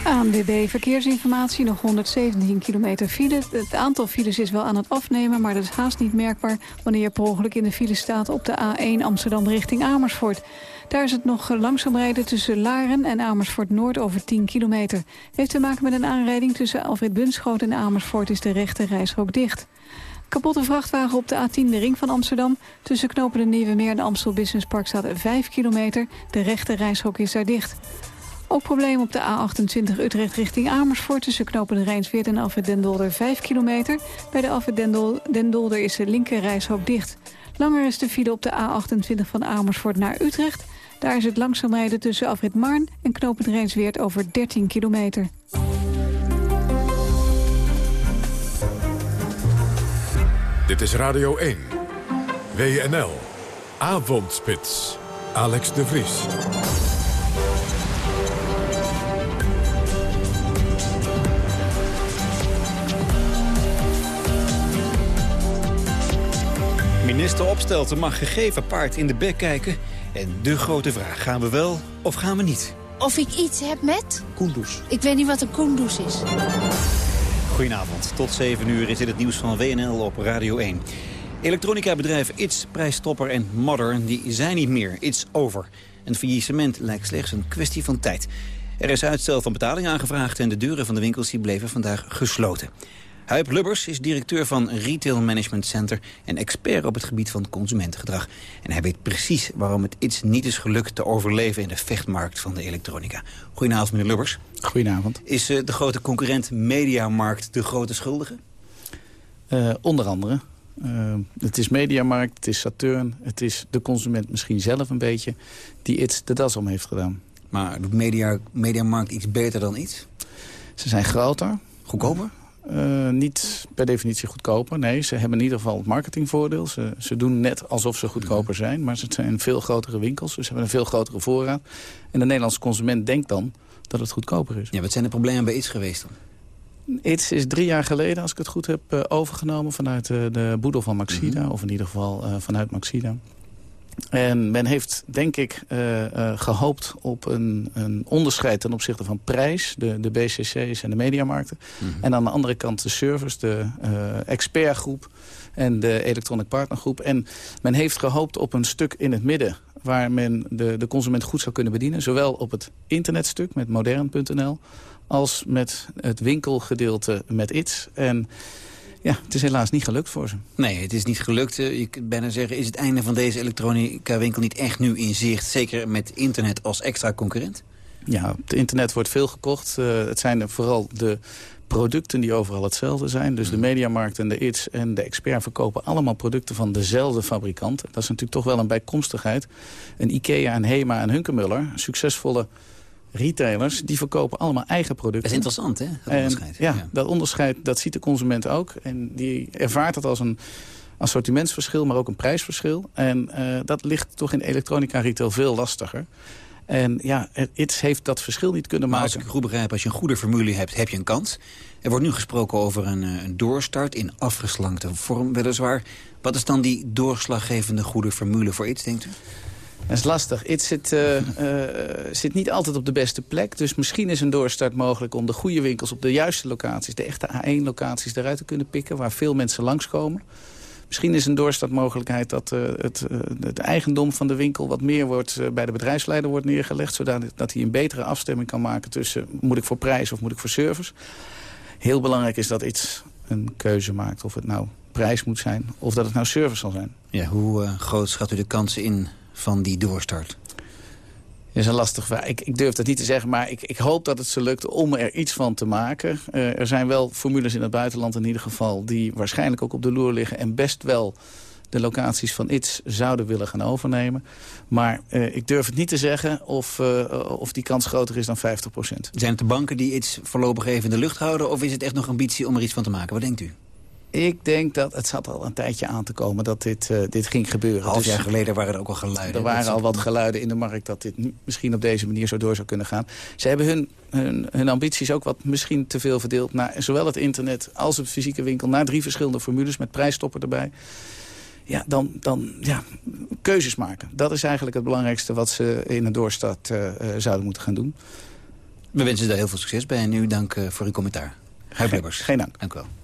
ANWB Verkeersinformatie, nog 117 kilometer file. Het aantal files is wel aan het afnemen, maar dat is haast niet merkbaar... wanneer je per ongeluk in de file staat op de A1 Amsterdam richting Amersfoort. Daar is het nog langzaam rijden tussen Laren en Amersfoort Noord over 10 kilometer. Heeft te maken met een aanrijding tussen Alfred Bunschoot en Amersfoort is de rechte reisrook dicht. Kapotte vrachtwagen op de A10, de ring van Amsterdam. Tussen knopen de Nieuwe Meer en Amstel Business Park staat 5 kilometer. De rechte reisrook is daar dicht. Ook probleem op de A28 Utrecht richting Amersfoort... tussen knopen de Rijnsweert en Alfred Den Dolder 5 kilometer. Bij de Alfred Den Dolder is de linker reishoop dicht. Langer is de file op de A28 van Amersfoort naar Utrecht. Daar is het langzaam rijden tussen Alfred Marn en de Rijnsweert over 13 kilometer. Dit is Radio 1. WNL. Avondspits. Alex de Vries. Minister Opstelten mag gegeven paard in de bek kijken. En de grote vraag, gaan we wel of gaan we niet? Of ik iets heb met? Kunduz. Ik weet niet wat een Kunduz is. Goedenavond. Tot 7 uur is dit het nieuws van WNL op Radio 1. Elektronica-bedrijven It's, Prijstopper en Modern die zijn niet meer. It's over. Een faillissement lijkt slechts een kwestie van tijd. Er is uitstel van betaling aangevraagd en de deuren van de winkels die bleven vandaag gesloten. Huip Lubbers is directeur van Retail Management Center... en expert op het gebied van consumentengedrag. En hij weet precies waarom het iets niet is gelukt te overleven... in de vechtmarkt van de elektronica. Goedenavond, meneer Lubbers. Goedenavond. Is uh, de grote concurrent Mediamarkt de grote schuldige? Uh, onder andere. Uh, het is Mediamarkt, het is Saturn, het is de consument misschien zelf een beetje... die iets de das om heeft gedaan. Maar doet Media, Mediamarkt iets beter dan iets? Ze zijn groter. Goedkoper? Uh, niet per definitie goedkoper. Nee, ze hebben in ieder geval het marketingvoordeel. Ze, ze doen net alsof ze goedkoper zijn. Maar het zijn veel grotere winkels. Dus ze hebben een veel grotere voorraad. En de Nederlandse consument denkt dan dat het goedkoper is. Ja, wat zijn de problemen bij iets geweest dan? Iets is drie jaar geleden, als ik het goed heb, uh, overgenomen vanuit uh, de boedel van Maxida. Mhm. Of in ieder geval vanuit Maxida. En men heeft, denk ik, uh, uh, gehoopt op een, een, onderscheid ten opzichte van prijs. De, de BCC's en de mediamarkten. Mm -hmm. En aan de andere kant de service, de uh, expertgroep en de electronic partnergroep. En men heeft gehoopt op een stuk in het midden waar men de, de consument goed zou kunnen bedienen. Zowel op het internetstuk met modern.nl als met het winkelgedeelte met iets. En ja, het is helaas niet gelukt voor ze. Nee, het is niet gelukt. Je kunt bijna zeggen, is het einde van deze elektronica-winkel niet echt nu in zicht? Zeker met internet als extra concurrent? Ja, op het internet wordt veel gekocht. Uh, het zijn vooral de producten die overal hetzelfde zijn. Dus de Mediamarkt en de ITS en de Expert verkopen allemaal producten van dezelfde fabrikant. Dat is natuurlijk toch wel een bijkomstigheid. Een Ikea, een Hema en Hunkemuller, succesvolle retailers, die verkopen allemaal eigen producten. Dat is interessant, hè? Dat onderscheid. En, ja, ja, dat onderscheid dat ziet de consument ook. En die ervaart het als een assortimentsverschil, maar ook een prijsverschil. En uh, dat ligt toch in elektronica retail veel lastiger. En ja, iets heeft dat verschil niet kunnen maar maken. als ik goed begrijp, als je een goede formule hebt, heb je een kans. Er wordt nu gesproken over een, een doorstart in afgeslankte vorm, weliswaar. Wat is dan die doorslaggevende goede formule voor iets, denkt u? Dat is lastig. It zit, uh, uh, zit niet altijd op de beste plek. Dus misschien is een doorstart mogelijk om de goede winkels op de juiste locaties... de echte A1-locaties eruit te kunnen pikken... waar veel mensen langskomen. Misschien is een doorstartmogelijkheid dat uh, het, het, eigendom van de winkel... wat meer wordt, bij de bedrijfsleider wordt neergelegd... zodat dat hij een betere afstemming kan maken tussen... moet ik voor prijs of moet ik voor service. Heel belangrijk is dat iets een keuze maakt. Of het nou prijs moet zijn of dat het nou service zal zijn. Ja, hoe groot schat u de kansen in van die doorstart? is een lastig vraag. Ik, ik, durf dat niet te zeggen, maar ik, ik, hoop dat het ze lukt om er iets van te maken. Uh, er zijn wel formules in het buitenland in ieder geval... die waarschijnlijk ook op de loer liggen en best wel de locaties van iets zouden willen gaan overnemen. Maar uh, ik durf het niet te zeggen of, uh, of die kans groter is dan 50% Zijn het de banken die iets voorlopig even in de lucht houden... of is het echt nog ambitie om er iets van te maken? Wat denkt u? Ik denk dat het zat al een tijdje aan te komen dat dit, uh, dit ging gebeuren. Half jaar dus, geleden waren er ook al geluiden. Er waren al wat geluiden in de markt dat dit misschien op deze manier zo door zou kunnen gaan. Ze hebben hun, hun, hun ambities ook wat misschien te veel verdeeld naar zowel het internet als het fysieke winkel. Naar drie verschillende formules met prijsstoppen erbij. Ja, dan, dan ja, keuzes maken. Dat is eigenlijk het belangrijkste wat ze in een doorstart uh, uh, zouden moeten gaan doen. We wensen daar heel veel succes bij en u dank voor uw commentaar. Geen, geen dank. Dank u wel.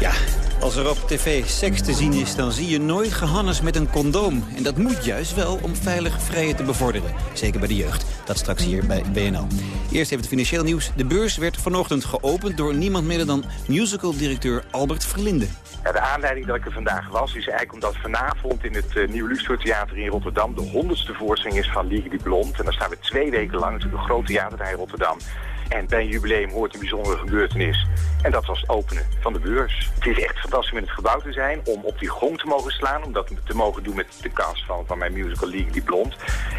Ja, als er op tv seks te zien is, dan zie je nooit gehannes met een condoom. En dat moet juist wel om veilige vrijheid te bevorderen. Zeker bij de jeugd. Dat straks hier bij BNL. Eerst even het financieel nieuws. De beurs werd vanochtend geopend door niemand minder dan musical-directeur Albert Verlinde. Ja, de aanleiding dat ik er vandaag was is eigenlijk omdat vanavond in het uh, Nieuw Luxor Theater in Rotterdam de honderdste voorstelling is van Ligue die Blond. En daar staan we twee weken lang, natuurlijk een groot theater in Rotterdam. En bij een jubileum hoort een bijzondere gebeurtenis. En dat was het openen van de beurs. Het is echt fantastisch om in het gebouw te zijn, om op die gong te mogen slaan, om dat te mogen doen met de cast van, van mijn musical League Die Blond.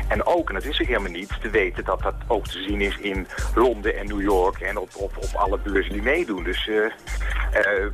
En ook, en dat is er helemaal niet, te weten dat dat ook te zien is in Londen en New York en op, op, alle beurzen die meedoen. Dus, uh, uh,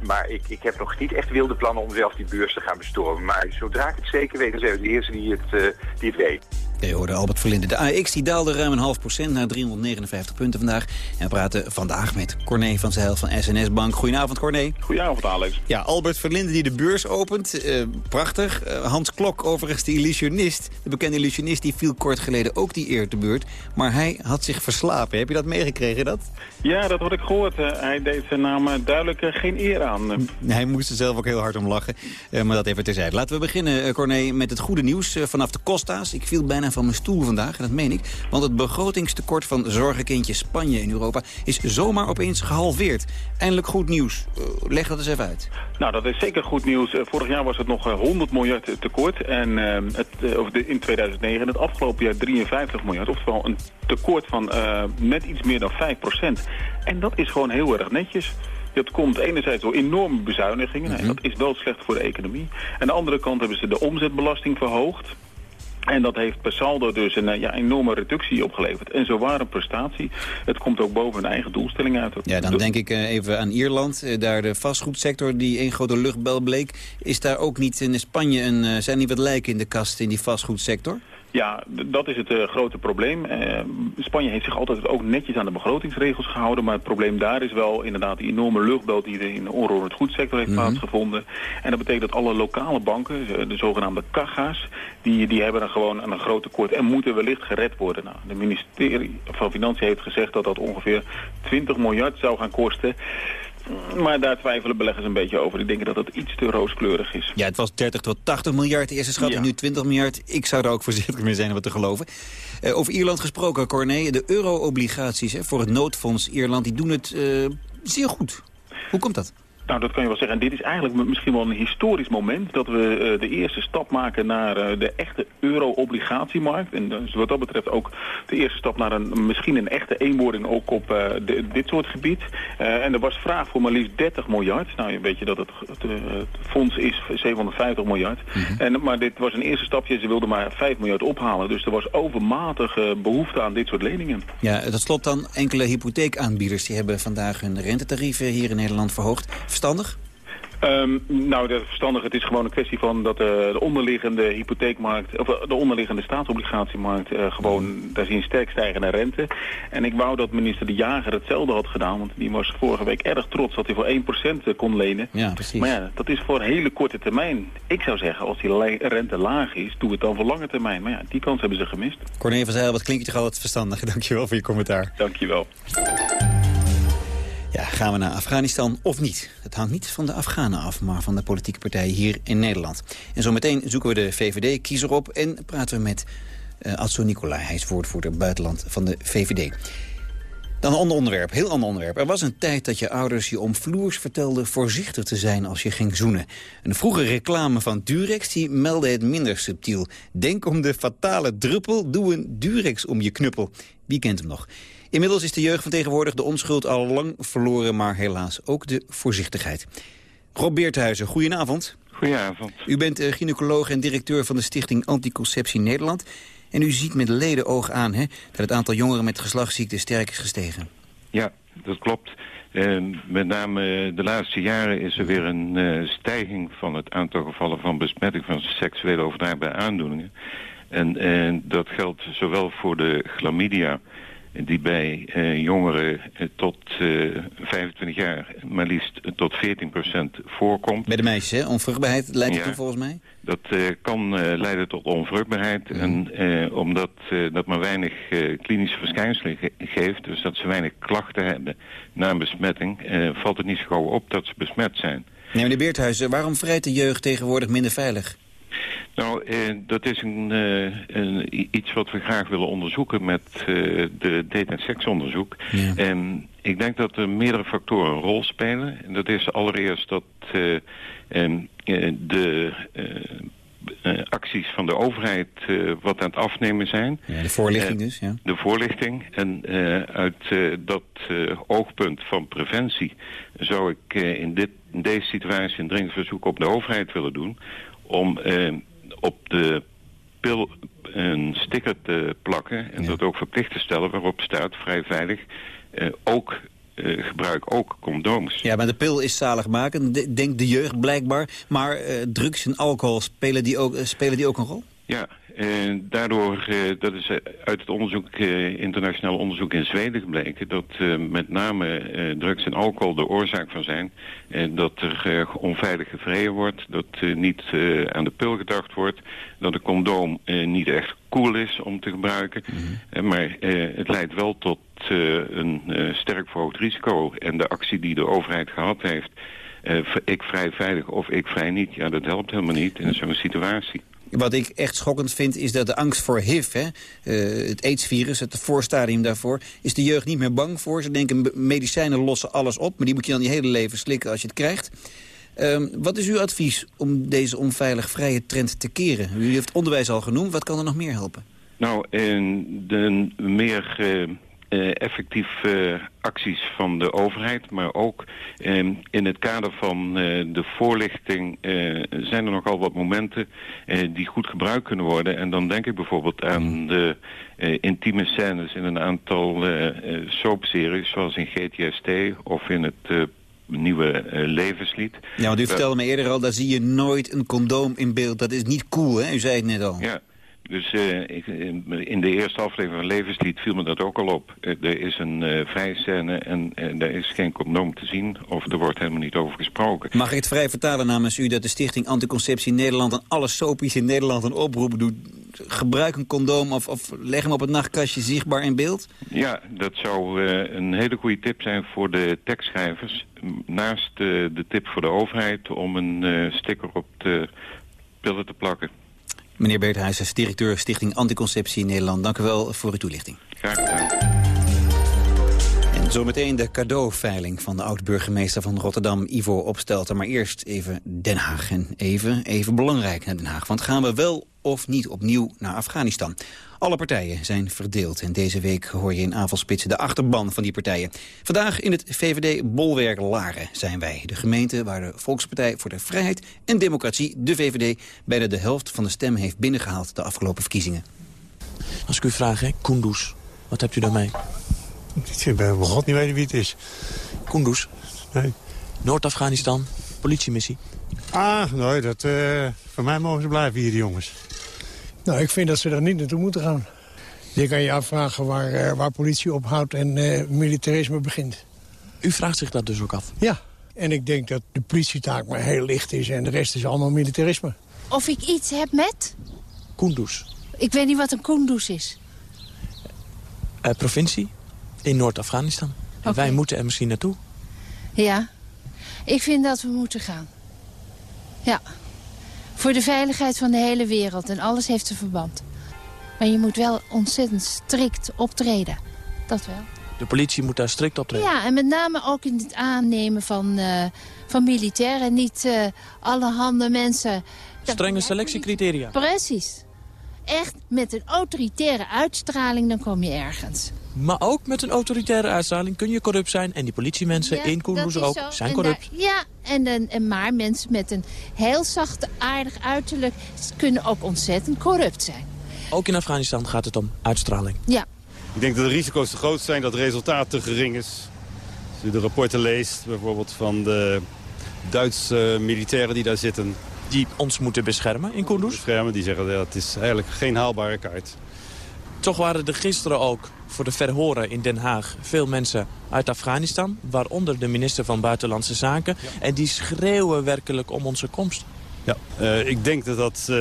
maar ik, ik heb nog niet echt wilde plannen om zelf die beurs te gaan bestormen. Maar zodra ik het zeker weet, dan zijn we de eerste die het, uh, die het weet. Je hoorde Albert Verlinde. De AX die daalde ruim een half procent naar 359 punten vandaag. En we praten vandaag met Corné van Zijl van SNS Bank. Goedenavond, Corné. Goedenavond, Alex. Ja, Albert Verlinde die de beurs opent. Uh, prachtig. Uh, Hans Klok, overigens de illusionist. De bekende illusionist, die viel kort geleden ook die eer te beurt. Maar hij had zich verslapen. Heb je dat meegekregen, dat? Ja, dat had ik gehoord. Uh, hij deed zijn naam duidelijk geen eer aan. Hij moest er zelf ook heel hard om lachen. maar dat even terzijde. Laten we beginnen, Corné, met het goede nieuws vanaf de Costa's. Ik viel bijna van mijn stoel vandaag, en dat meen ik. Want het begrotingstekort van zorgenkindje Spanje in Europa... is zomaar opeens gehalveerd. Eindelijk goed nieuws. Uh, leg dat eens even uit. Nou, dat is zeker goed nieuws. Uh, vorig jaar was het nog 100 miljard tekort. En het, of de, in 2009 en het afgelopen jaar 53 miljard. Oftewel een tekort van net iets meer dan 5 procent. En dat is gewoon heel erg netjes. Dat komt enerzijds door enorme bezuinigingen. En dat is wel slecht voor de economie. Aan de andere kant hebben ze de omzetbelasting verhoogd. En dat heeft per saldo dus een ja, enorme reductie opgeleverd. En zo waren prestatie. Het komt ook boven hun eigen doelstelling uit. Ja, dan denk ik even aan Ierland. Daar de vastgoedsector die één grote luchtbel bleek. Is daar ook niet in Spanje een, zijn niet wat lijken in de kast in die vastgoedsector? Ja, dat is het uh, grote probleem. Uh, Spanje heeft zich altijd ook netjes aan de begrotingsregels gehouden. Maar het probleem daar is wel inderdaad die enorme luchtbelt die er in de onroerend goedsector heeft mm -hmm. plaatsgevonden. En dat betekent dat alle lokale banken, de zogenaamde kaga's, die, die hebben dan gewoon een groot tekort en moeten wellicht gered worden. Nou, de ministerie van Financiën heeft gezegd dat dat ongeveer 20 miljard zou gaan kosten. Maar daar twijfelen beleggers een beetje over. Die denken dat het iets te rooskleurig is. Ja, het was 30 tot 80 miljard de eerste schatting, ja. nu 20 miljard. Ik zou er ook voorzichtig mee zijn om het te geloven. Uh, over Ierland gesproken, Corné. De euro-obligaties voor het noodfonds Ierland, die doen het uh, zeer goed. Hoe komt dat? Nou, dat kan je wel zeggen. En dit is eigenlijk misschien wel een historisch moment... dat we uh, de eerste stap maken naar uh, de echte euro-obligatiemarkt. En dus wat dat betreft ook de eerste stap naar een, misschien een echte eenwording ook op uh, de, dit soort gebied. en er was vraag voor maar liefst 30 miljard. Nou, weet je dat het, het, het fonds is 750 miljard. Mm -hmm. en, maar dit was een eerste stapje. Ze wilden maar 5 miljard ophalen. Dus er was overmatige behoefte aan dit soort leningen. Ja, tot slot dan enkele hypotheekaanbieders... die hebben vandaag hun rentetarieven hier in Nederland verhoogd verstandig? Um, nou, dat verstandig. Het is gewoon een kwestie van dat uh, de onderliggende hypotheekmarkt, of de onderliggende staatsobligatiemarkt, uh, gewoon, daar zien sterk stijgende rente. En ik wou dat minister De Jager hetzelfde had gedaan, want die was vorige week erg trots dat hij voor 1% kon lenen. Ja, precies. Maar ja, dat is voor een hele korte termijn. Ik zou zeggen, als die rente laag is, doe het dan voor lange termijn. Maar ja, die kans hebben ze gemist. Corné van Zijl, wat klinkt je toch altijd verstandig. Dankjewel voor je commentaar. Dankjewel. Ja, gaan we naar Afghanistan of niet? Het hangt niet van de Afghanen af, maar van de politieke partijen hier in Nederland. En zometeen zoeken we de VVD-kiezer op en praten we met uh, Nicolai. Hij is woordvoerder buitenland van de VVD. Dan een ander onderwerp, heel ander onderwerp. Er was een tijd dat je ouders je om vloers vertelden voorzichtig te zijn als je ging zoenen. Een vroege reclame van Durex die meldde het minder subtiel. Denk om de fatale druppel, doe een Durex om je knuppel. Wie kent hem nog? Inmiddels is de jeugd van tegenwoordig de onschuld al lang verloren... maar helaas ook de voorzichtigheid. Rob Beerthuizen, goedenavond. Goedenavond. U bent uh, gynaecoloog en directeur van de Stichting Anticonceptie Nederland. En u ziet met leden oog aan hè, dat het aantal jongeren met geslachtsziekten sterk is gestegen. Ja, dat klopt. Uh, met name de laatste jaren is er weer een uh, stijging van het aantal gevallen van besmetting van seksuele overdraagbare aandoeningen. En, en dat geldt zowel voor de chlamydia die bij uh, jongeren uh, tot uh, 25 jaar maar liefst tot 14% voorkomt. Bij de meisjes, hè? Onvruchtbaarheid leidt ja, toe volgens mij? Dat kan leiden tot onvruchtbaarheid. Mm. En omdat dat maar weinig klinische verschijnselen ge geeft, dus dat ze weinig klachten hebben na een besmetting, valt het niet zo gauw op dat ze besmet zijn. Nee, meneer Beerthuizen, waarom vrijt de jeugd tegenwoordig minder veilig? Nou, eh, dat is een, uh, een, iets wat we graag willen onderzoeken met uh, de date- en seksonderzoek. Ja. Ik denk dat er meerdere factoren een rol spelen. En dat is allereerst dat de acties van de overheid wat aan het afnemen zijn. Ja, de voorlichting dus, ja. De voorlichting. En uit dat oogpunt van preventie zou ik in, dit, in deze situatie een dringend verzoek op de overheid willen doen om eh, op de pil een sticker te plakken en ja. dat ook verplicht te stellen waarop staat vrij veilig eh, ook uh, gebruik ook condooms. Ja, maar de pil is zaligmakend, denkt de jeugd blijkbaar. Maar uh, drugs en alcohol, spelen die ook, spelen die ook een rol? Ja, en daardoor, uh, dat is uit het onderzoek, internationaal onderzoek in Zweden gebleken, dat met name drugs en alcohol de oorzaak van zijn. En dat er onveilig gevreden wordt, dat niet aan de pil gedacht wordt, dat een condoom niet echt cool is om te gebruiken. Mm -hmm. maar het leidt wel tot een sterk verhoogd risico. En de actie die de overheid gehad heeft, ik vrij veilig of ik vrij niet, ja dat helpt helemaal niet in zo'n situatie. Wat ik echt schokkend vind is dat de angst voor HIV, hè, uh, het AIDS-virus, het voorstadium daarvoor, is de jeugd niet meer bang voor. Ze denken medicijnen lossen alles op, maar die moet je dan je hele leven slikken als je het krijgt. Um, wat is uw advies om deze onveilig vrije trend te keren? U heeft onderwijs al genoemd, wat kan er nog meer helpen? Nou, de meer uh, uh, effectieve acties van de overheid, maar ook uh, in het kader van de voorlichting zijn er nogal wat momenten die goed gebruikt kunnen worden. En dan denk ik bijvoorbeeld aan de intieme scènes in een aantal soapseries, zoals in GTST of in het nieuwe levenslied. Ja, want u vertelde me eerder al, daar zie je nooit een condoom in beeld. Dat is niet cool, hè? U zei het net al. Ja, dus uh, ik, in de eerste aflevering van Levenslied viel me dat ook al op. Uh, er is een uh, vrije scène en er is geen condoom te zien. Of er wordt helemaal niet over gesproken. Mag ik het vrij vertalen namens u dat de Stichting Anticonceptie Nederland... aan alle soapies in Nederland een oproep doet? Gebruik een condoom of, of leg hem op het nachtkastje zichtbaar in beeld? Ja, dat zou een hele goede tip zijn voor de tekstschrijvers. Naast de tip voor de overheid om een sticker op de pillen te plakken. Meneer Beerthuis, directeur Stichting Anticonceptie Nederland. Dank u wel voor uw toelichting. Graag gedaan. En zometeen de cadeauveiling van de oud-burgemeester van Rotterdam, Ivo Opstelten. Maar eerst even Den Haag. En even, even belangrijk naar Den Haag. Want gaan we wel of niet opnieuw naar Afghanistan? Alle partijen zijn verdeeld en deze week hoor je in avondspits de achterban van die partijen. Vandaag in het VVD-bolwerk Laren zijn wij. De gemeente waar de Volkspartij voor de Vrijheid en Democratie, de VVD, bijna de helft van de stem heeft binnengehaald de afgelopen verkiezingen. Als ik u vraag, hè, wat hebt u daarmee? Ik ben god niet weten wie het is. Kunduz? Nee. Noord-Afghanistan, politiemissie. Ah, nee, dat, uh, voor mij mogen ze blijven hier, die jongens. Nou, ik vind dat ze daar niet naartoe moeten gaan. Je kan je afvragen waar, uh, waar politie ophoudt en uh, militarisme begint. U vraagt zich dat dus ook af? Ja, en ik denk dat de politietaak maar heel licht is... en de rest is allemaal militarisme. Of ik iets heb met? Kunduz. Ik weet niet wat een Kunduz is. Uh, provincie in Noord-Afghanistan. Okay. Wij moeten er misschien naartoe. Ja, ik vind dat we moeten gaan. Ja. Voor de veiligheid van de hele wereld. En alles heeft een verband. Maar je moet wel ontzettend strikt optreden. Dat wel. De politie moet daar strikt optreden? Ja, en met name ook in het aannemen van, uh, van militairen. Niet uh, alle handen mensen... Strenge selectiecriteria? Precies. Echt met een autoritaire uitstraling, dan kom je ergens. Maar ook met een autoritaire uitstraling kun je corrupt zijn. En die politiemensen ja, in ook zo. zijn en corrupt. Daar, ja, en, en, en maar mensen met een heel zachte, aardig uiterlijk... kunnen ook ontzettend corrupt zijn. Ook in Afghanistan gaat het om uitstraling. Ja. Ik denk dat de risico's te groot zijn, dat het resultaat te gering is. Als u de rapporten leest, bijvoorbeeld van de Duitse militairen die daar zitten... Die ons moeten beschermen in Kunduz? Beschermen, die zeggen dat het is eigenlijk geen haalbare kaart. Toch waren er gisteren ook voor de verhoren in Den Haag veel mensen uit Afghanistan. Waaronder de minister van Buitenlandse Zaken. Ja. En die schreeuwen werkelijk om onze komst. Ja, uh, ik denk dat dat uh,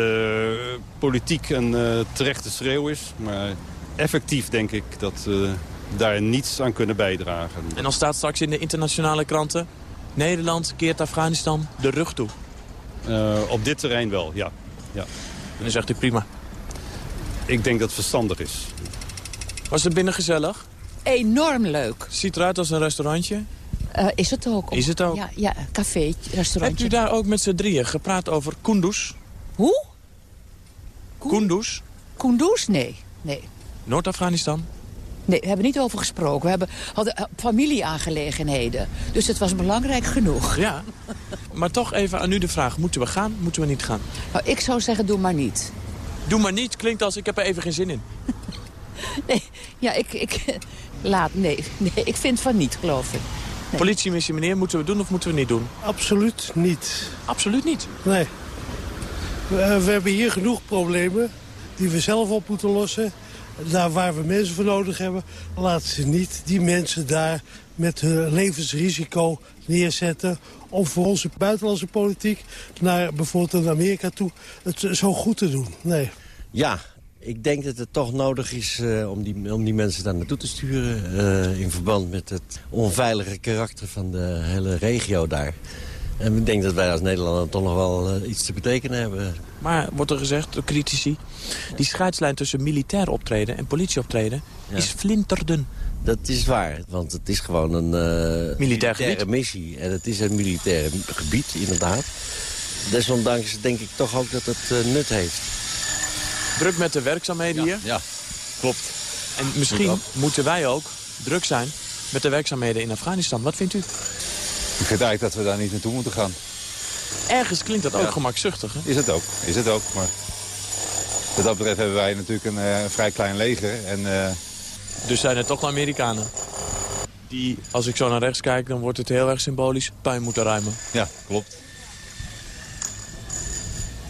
politiek een uh, terechte schreeuw is. Maar effectief denk ik dat we daar niets aan kunnen bijdragen. En dan staat straks in de internationale kranten... Nederland keert Afghanistan de rug toe. Op dit terrein wel, ja. ja. En dan zegt u prima. Ik denk dat het verstandig is. Was het binnen gezellig? Enorm leuk. Ziet eruit als een restaurantje? Uh, is het ook. Is het ook? Ja, ja café, restaurantje. Hebt u daar ook met z'n drieën gepraat over Kunduz? Hoe? Kunduz? Kunduz? Nee, nee. Noord-Afghanistan? Nee, we hebben niet over gesproken. We hebben, hadden familieaangelegenheden. Dus het was belangrijk genoeg. Ja, maar toch even aan u de vraag. Moeten we gaan, moeten we niet gaan? Nou, ik zou zeggen, doe maar niet. Doe maar niet, klinkt als ik heb er even geen zin in. Nee, ja, ik, ik... Laat, nee, nee, ik vind van niet, geloof ik. Nee. Politiemissie, meneer, moeten we doen of moeten we niet doen? Absoluut niet. Absoluut niet? Nee. We, we hebben hier genoeg problemen die we zelf op moeten lossen. Daar waar we mensen voor nodig hebben, laten ze niet die mensen daar met hun levensrisico neerzetten... om voor onze buitenlandse politiek naar bijvoorbeeld Amerika toe het zo goed te doen. Nee. Ja, ik denk dat het toch nodig is uh, om, die, om die mensen daar naartoe te sturen... Uh, in verband met het onveilige karakter van de hele regio daar. En ik denk dat wij als Nederlander toch nog wel eh, iets te betekenen hebben. Maar wordt er gezegd door critici... die scheidslijn tussen militair optreden en politieoptreden is flinterdun. Dat is waar, want het is gewoon een uh, militaire gebied. missie. En het is een militair gebied, inderdaad. Desondanks denk ik toch ook dat het uh, nut heeft. Druk met de werkzaamheden hier? Ja, klopt. En misschien moeten wij ook druk zijn met de werkzaamheden in Afghanistan. Wat vindt u? Ik vind eigenlijk dat we daar niet naartoe moeten gaan. Ergens klinkt dat ook gemakzuchtig, hè? Is het ook, is het ook. Maar wat dat betreft hebben wij natuurlijk een uh, vrij klein leger. En, uh... Dus zijn het toch de Amerikanen? Die, als ik zo naar rechts kijk, dan wordt het heel erg symbolisch, puin moeten ruimen. Ja, klopt.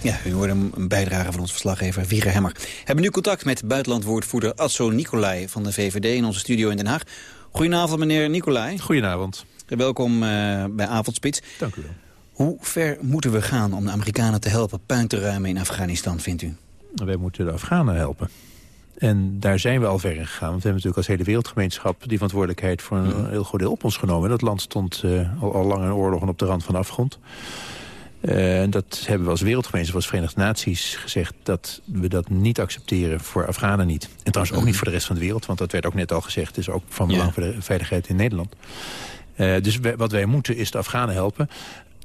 Ja, u hoorde een bijdrage van ons verslaggever Wieger Hemmer. We hebben nu contact met buitenlandwoordvoerder Atso Nicolai van de VVD in onze studio in Den Haag. Goedenavond, meneer Nicolai. Goedenavond. Welkom uh, bij Avondspits. Dank u wel. Hoe ver moeten we gaan om de Amerikanen te helpen puin te ruimen in Afghanistan, vindt u? Wij moeten de Afghanen helpen. En daar zijn we al ver in gegaan. Want we hebben natuurlijk als hele wereldgemeenschap... die verantwoordelijkheid voor een ja. heel groot deel op ons genomen. Dat land stond uh, al, al lang in oorlog en op de rand van de afgrond. Uh, en dat hebben we als wereldgemeenschap, als Verenigde Naties gezegd... dat we dat niet accepteren voor Afghanen niet. En trouwens ook niet voor de rest van de wereld. Want dat werd ook net al gezegd. Het is ook van belang ja. voor de veiligheid in Nederland. Uh, dus we, wat wij moeten is de Afghanen helpen.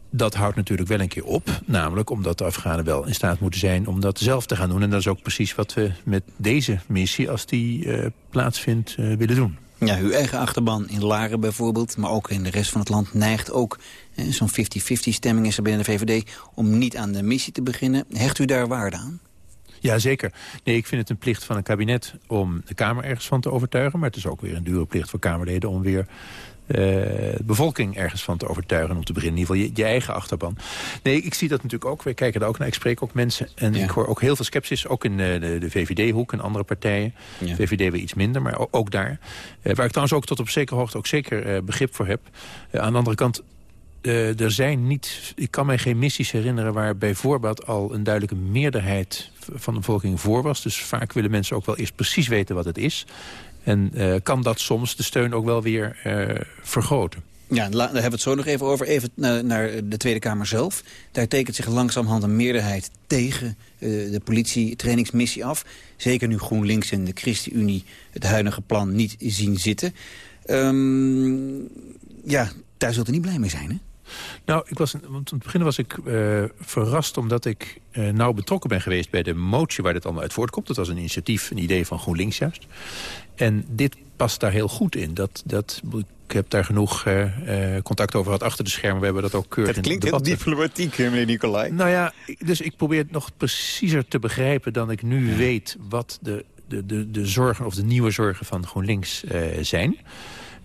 Dat houdt natuurlijk wel een keer op. Namelijk omdat de Afghanen wel in staat moeten zijn om dat zelf te gaan doen. En dat is ook precies wat we met deze missie, als die uh, plaatsvindt, willen doen. Ja, uw eigen achterban in Laren bijvoorbeeld, maar ook in de rest van het land neigt ook... zo'n 50-50 stemming is er binnen de VVD om niet aan de missie te beginnen. Hecht u daar waarde aan? Ja, zeker. Nee, ik vind het een plicht van een kabinet om de Kamer ergens van te overtuigen. Maar het is ook weer een dure plicht voor Kamerleden om weer de bevolking ergens van te overtuigen. Om te beginnen in ieder geval je, je, eigen achterban. Nee, ik zie dat natuurlijk ook. We kijken daar ook naar. Ik spreek ook mensen. En ja. ik hoor ook heel veel sceptisch. Ook in de, de, de VVD-hoek en andere partijen. Ja. VVD weer iets minder, maar ook, ook daar. Uh, waar ik trouwens ook tot op zekere hoogte ook zeker uh, begrip voor heb. aan de andere kant... Er zijn niet, ik kan mij geen missies herinneren waar bijvoorbeeld al een duidelijke meerderheid van de bevolking voor was. Dus vaak willen mensen ook wel eerst precies weten wat het is. En uh, kan dat soms de steun ook wel weer uh, vergroten. Ja, daar hebben we het zo nog even over. Even naar, naar de Tweede Kamer zelf. Daar tekent zich langzamerhand een meerderheid tegen uh, de politietrainingsmissie af. Zeker nu GroenLinks en de ChristenUnie het huidige plan niet zien zitten. Um, ja, daar zult u niet blij mee zijn, hè? Nou, ik was, want in het begin was ik uh, verrast omdat ik uh, nauw betrokken ben geweest bij de motie waar dit allemaal uit voortkomt. Dat was een initiatief, een idee van GroenLinks juist. En dit past daar heel goed in. Dat, dat, ik heb daar genoeg uh, contact over gehad achter de schermen. We hebben dat ook keurig Het klinkt heel diplomatiek, meneer Nicolai. Nou ja, dus ik probeer het nog preciezer te begrijpen dan ik nu weet... wat de, de, de, de zorgen of de nieuwe zorgen van GroenLinks zijn...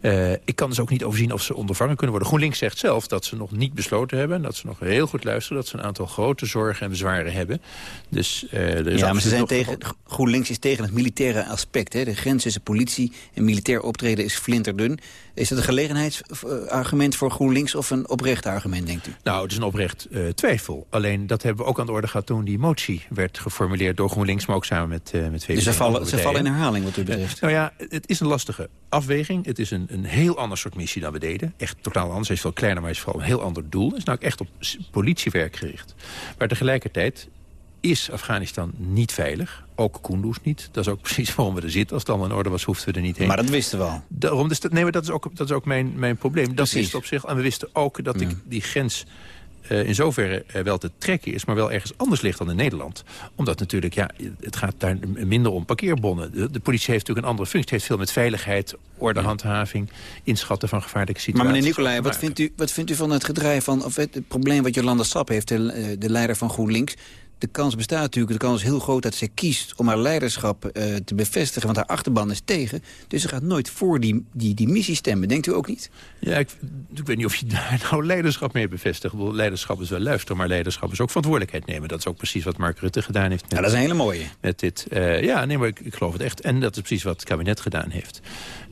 Uh, ik kan dus ook niet overzien of ze ondervangen kunnen worden. GroenLinks zegt zelf dat ze nog niet besloten hebben... dat ze nog heel goed luisteren, dat ze een aantal grote zorgen en bezwaren hebben. Dus, uh, er is ja, maar ze zijn tegen, GroenLinks is tegen het militaire aspect. Hè? De grens tussen politie en militair optreden is flinterdun. Is dat een gelegenheidsargument voor GroenLinks of een oprecht argument, denkt u? Nou, het is een oprecht uh, twijfel. Alleen dat hebben we ook aan de orde gehad toen die motie werd geformuleerd door GroenLinks... maar ook samen met, uh, met VVD. Dus ze vallen, ze vallen in herhaling wat u betreft? nou ja, het is een lastige afweging. Het is een, een heel ander soort missie dan we deden. Echt totaal anders. Hij is veel kleiner, maar is vooral een heel ander doel. Het is nou echt op politiewerk gericht. Maar tegelijkertijd is Afghanistan niet veilig. Ook Kunduz niet. Dat is ook precies waarom we er zitten. Als het allemaal in orde was, hoefden we er niet heen. Maar dat wisten we al. Daarom, dus dat, nee, maar dat is ook, dat is ook mijn, mijn probleem. Dat is op zich. En we wisten ook dat ja. ik die grens uh, in zoverre uh, wel te trekken is... maar wel ergens anders ligt dan in Nederland. Omdat natuurlijk, ja, het gaat daar minder om parkeerbonnen. De, de politie heeft natuurlijk een andere functie. Het heeft veel met veiligheid, ordehandhaving... inschatten van gevaarlijke situaties. Maar meneer Nicolai, wat vindt, u, wat vindt u van het gedraai van... of het, het probleem wat Jolanda Sap heeft, de, de leider van GroenLinks de kans bestaat natuurlijk, de kans is heel groot dat ze kiest om haar leiderschap uh, te bevestigen. Want haar achterban is tegen. Dus ze gaat nooit voor die, die, die missie stemmen. Denkt u ook niet? Ja, ik, ik weet niet of je daar nou leiderschap mee bevestigt. Leiderschap is wel luisteren, maar leiderschap is ook verantwoordelijkheid nemen. Dat is ook precies wat Mark Rutte gedaan heeft. Met, ja, dat is een hele mooie. Met dit, uh, ja, nee, maar ik, ik geloof het echt. En dat is precies wat het kabinet gedaan heeft.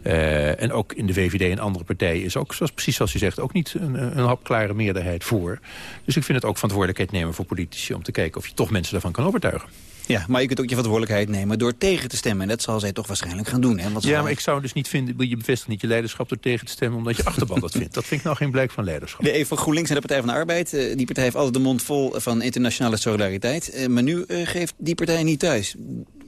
Uh, en ook in de VVD en andere partijen is ook, zoals, precies zoals u zegt, ook niet een, een hapklare meerderheid voor. Dus ik vind het ook verantwoordelijkheid nemen voor politici om te kijken of je toch mensen daarvan kan overtuigen. Ja, maar je kunt ook je verantwoordelijkheid nemen door tegen te stemmen. En dat zal zij toch waarschijnlijk gaan doen. Hè? Want ja, maar ik zou dus niet vinden... je bevestigt niet je leiderschap door tegen te stemmen... omdat je achterban dat vindt. Dat vind ik nou geen blijk van leiderschap. De van GroenLinks en de Partij van de Arbeid... Eh, die partij heeft altijd de mond vol van internationale solidariteit. Eh, maar nu eh, geeft die partij niet thuis.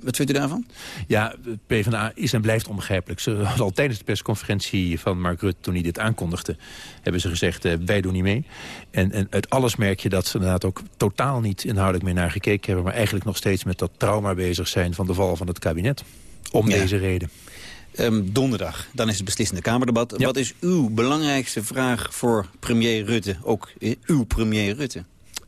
Wat vindt u daarvan? Ja, de PvdA is en blijft onbegrijpelijk. Ze al tijdens de persconferentie van Mark Rutte, toen hij dit aankondigde... hebben ze gezegd, uh, wij doen niet mee. En, en uit alles merk je dat ze inderdaad ook totaal niet inhoudelijk meer naar gekeken hebben... maar eigenlijk nog steeds met dat trauma bezig zijn van de val van het kabinet. Om Ja. deze reden. Ehm, donderdag, dan is het beslissende Kamerdebat. Wat is uw belangrijkste vraag voor premier Rutte? Ook eh, uw premier Rutte?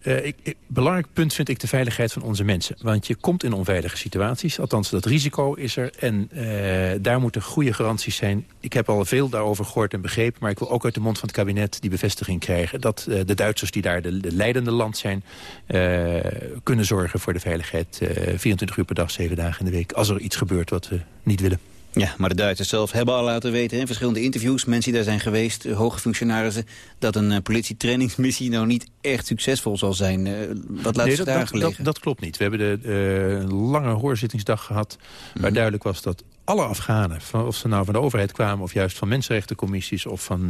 Eh, ik, belangrijk punt vind ik de veiligheid van onze mensen. Want je komt in onveilige situaties. Althans, dat risico is er. En eh, daar moeten goede garanties zijn. Ik heb al veel daarover gehoord en begrepen. Maar ik wil ook uit de mond van het kabinet die bevestiging krijgen... dat eh, de Duitsers die daar de, de leidende land zijn... kunnen zorgen voor de veiligheid eh 24 uur per dag, 7 dagen in de week. Als er iets gebeurt wat we niet willen. Ja, maar de Duitsers zelf hebben al laten weten... in verschillende interviews, mensen die daar zijn geweest... eh, hoge functionarissen, dat een eh, politietrainingsmissie... nou niet echt succesvol zal zijn. Eh, wat laat Nee, ze dat, daar dat, gelegen? dat, dat klopt niet. We hebben de, een lange hoorzittingsdag gehad... waar duidelijk was dat alle Afghanen... Van, of ze nou van de overheid kwamen... of juist van mensenrechtencommissies... of van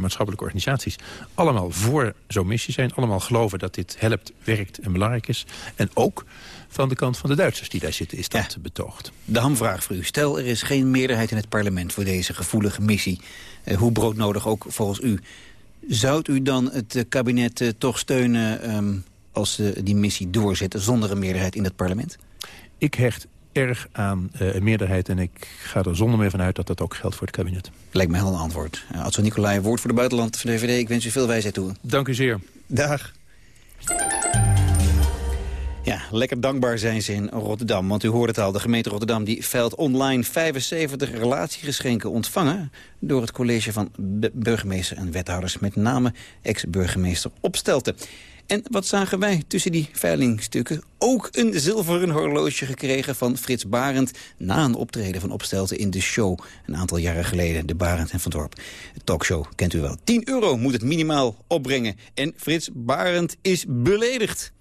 maatschappelijke organisaties... allemaal voor zo'n missie zijn. Allemaal geloven dat dit helpt, werkt en belangrijk is. En ook van de kant van de Duitsers die daar zitten... is dat betoogd. De hamvraag voor u. Stel, er is geen meerderheid in het parlement... voor deze gevoelige missie. Eh, hoe broodnodig ook volgens u. Zou u dan het eh, kabinet eh, toch steunen... ehm, als ze die missie doorzetten zonder een meerderheid in het parlement? Ik hecht erg aan een meerderheid... en ik ga er zonder meer van uit dat dat ook geldt voor het kabinet. Lijkt mij wel een antwoord. Uh, Nicolai, woord voor de buitenland van de VVD. Ik wens u veel wijsheid toe. Dank u zeer. Dag. Ja, lekker dankbaar zijn ze in Rotterdam. Want u hoort het al, de gemeente Rotterdam die veilt online 75 relatiegeschenken ontvangen... door het college van bu- burgemeester en wethouders. Met name ex-burgemeester Opstelten. En wat zagen wij tussen die veilingstukken? Ook een zilveren horloge gekregen van Frits Barend... na een optreden van Opstelten in de show een aantal jaren geleden. De Barend en Van Dorp. De talkshow kent u wel. 10 euro moet het minimaal opbrengen. En Frits Barend is beledigd.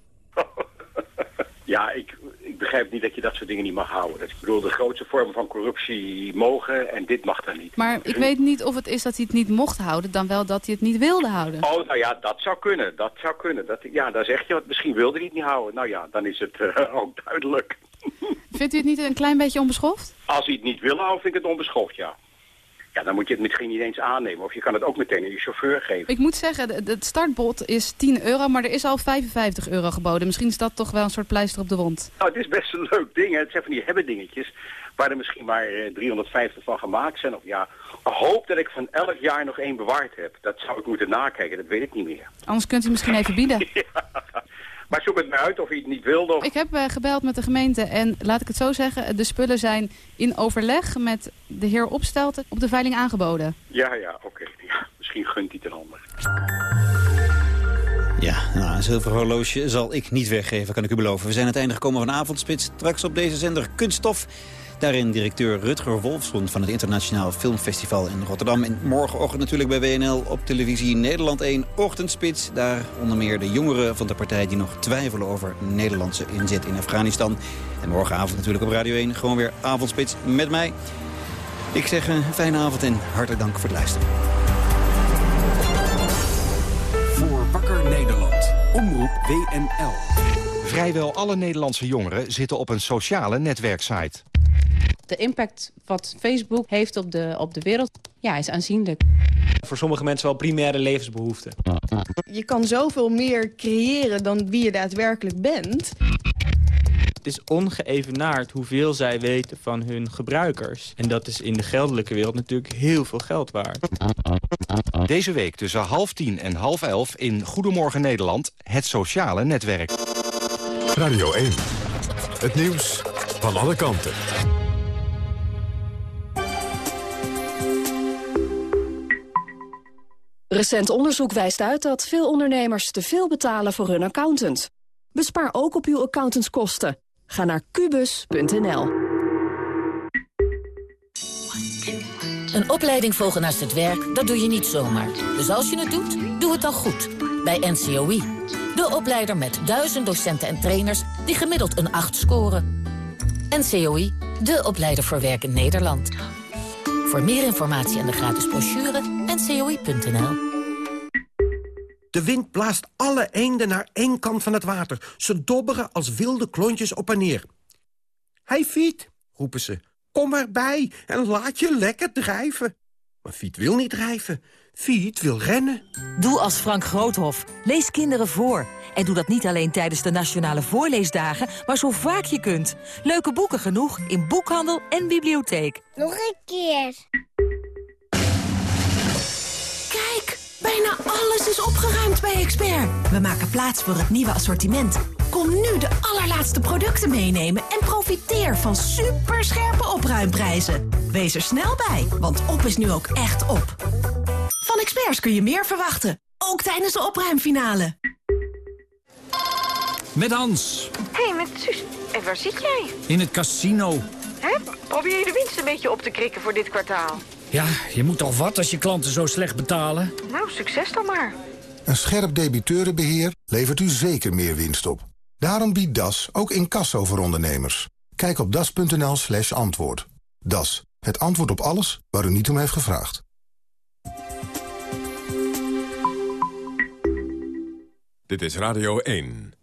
Ja, ik, ik begrijp niet dat je dat soort dingen niet mag houden. Dat, ik bedoel, de grootste vormen van corruptie mogen en dit mag dan niet. Maar ik weet niet of het is dat hij het niet mocht houden... dan wel dat hij het niet wilde houden. Oh, nou ja, dat zou kunnen. Dat zou kunnen. Dat, ja, dan zeg je, wat, misschien wilde hij het niet houden. Nou ja, dan is het eh, ook duidelijk. Vindt u het niet een klein beetje onbeschoft? Als hij het niet wil houden, vind ik het onbeschoft, ja. Ja, dan moet je het misschien niet eens aannemen. Of je kan het ook meteen aan je chauffeur geven. Ik moet zeggen, het startbod is 10 euro, maar er is al 55 euro geboden. Misschien is dat toch wel een soort pleister op de wond. Nou, het is best een leuk ding. Hè. Het zijn van die hebben dingetjes waar er misschien maar eh, 350 van gemaakt zijn. Of ja, hoop dat ik van elk jaar nog één bewaard heb. Dat zou ik moeten nakijken, dat weet ik niet meer. Anders kunt u misschien even bieden. Maar zoek het maar uit of je het niet wilde. Of... Ik heb eh, gebeld met de gemeente en laat ik het zo zeggen... de spullen zijn in overleg met de heer Opstelten op de veiling aangeboden. Ja, ja, oké. Ja, misschien gunt hij het een ander. Ja, nou, een zilveren horloge zal ik niet weggeven, kan ik u beloven. We zijn aan het einde gekomen van Avondspits. Straks op deze zender Kunststof. Daarin directeur Rutger Wolfson van het Internationaal Filmfestival in Rotterdam. En morgenochtend natuurlijk bij WNL op televisie Nederland 1 Ochtendspits. Daar onder meer de jongeren van de partij die nog twijfelen over Nederlandse inzet in Afghanistan. En morgenavond natuurlijk op Radio 1 gewoon weer Avondspits met mij. Ik zeg een fijne avond en hartelijk dank voor het luisteren. Voor Wakker Nederland. Omroep WNL. Vrijwel alle Nederlandse jongeren zitten op een sociale netwerksite. De impact wat Facebook heeft op de, op de wereld ja, is aanzienlijk. Voor sommige mensen wel primaire levensbehoeften. Je kan zoveel meer creëren dan wie je daadwerkelijk bent. Het is ongeëvenaard hoeveel zij weten van hun gebruikers. En dat is in de geldelijke wereld natuurlijk heel veel geld waard. Deze week tussen half tien en half elf in Goedemorgen Nederland... het sociale netwerk. Radio 1. Het nieuws van alle kanten. Recent onderzoek wijst uit dat veel ondernemers te veel betalen voor hun accountant. Bespaar ook op uw accountantskosten. Ga naar kubus.nl. Een opleiding volgen naast het werk, dat doe je niet zomaar. Dus als je het doet, doe het dan goed. Bij NCOI. De opleider met duizend docenten en trainers die gemiddeld een 8 scoren. NCOI, de opleider voor werk in Nederland. Voor meer informatie en de gratis brochure, ncoi.nl. De wind blaast alle eenden naar één kant van het water. Ze dobberen als wilde klontjes op en neer. Hey Fiet, roepen ze, kom erbij en laat je lekker drijven. Maar Fiet wil niet drijven. Fiet wil rennen. Doe als Frank Groothof. Lees kinderen voor. En doe dat niet alleen tijdens de Nationale Voorleesdagen, maar zo vaak je kunt. Leuke boeken genoeg in boekhandel en bibliotheek. Nog een keer. Kijk, bijna alles is opgeruimd bij Expert. We maken plaats voor het nieuwe assortiment. Kom nu de allerlaatste producten meenemen en profiteer van superscherpe opruimprijzen. Wees er snel bij, want op is nu ook echt op. Van Experts kun je meer verwachten, ook tijdens de opruimfinale. Met Hans. Hé, hey, met Suus. En waar zit jij? In het casino. Hè? Probeer je de winst een beetje op te krikken voor dit kwartaal? Ja, je moet toch wat als je klanten zo slecht betalen? Nou, succes dan maar. Een scherp debiteurenbeheer levert u zeker meer winst op. Daarom biedt DAS ook incasso voor ondernemers. Kijk op das.nl slash antwoord. DAS, het antwoord op alles waar u niet om heeft gevraagd. Dit is Radio 1.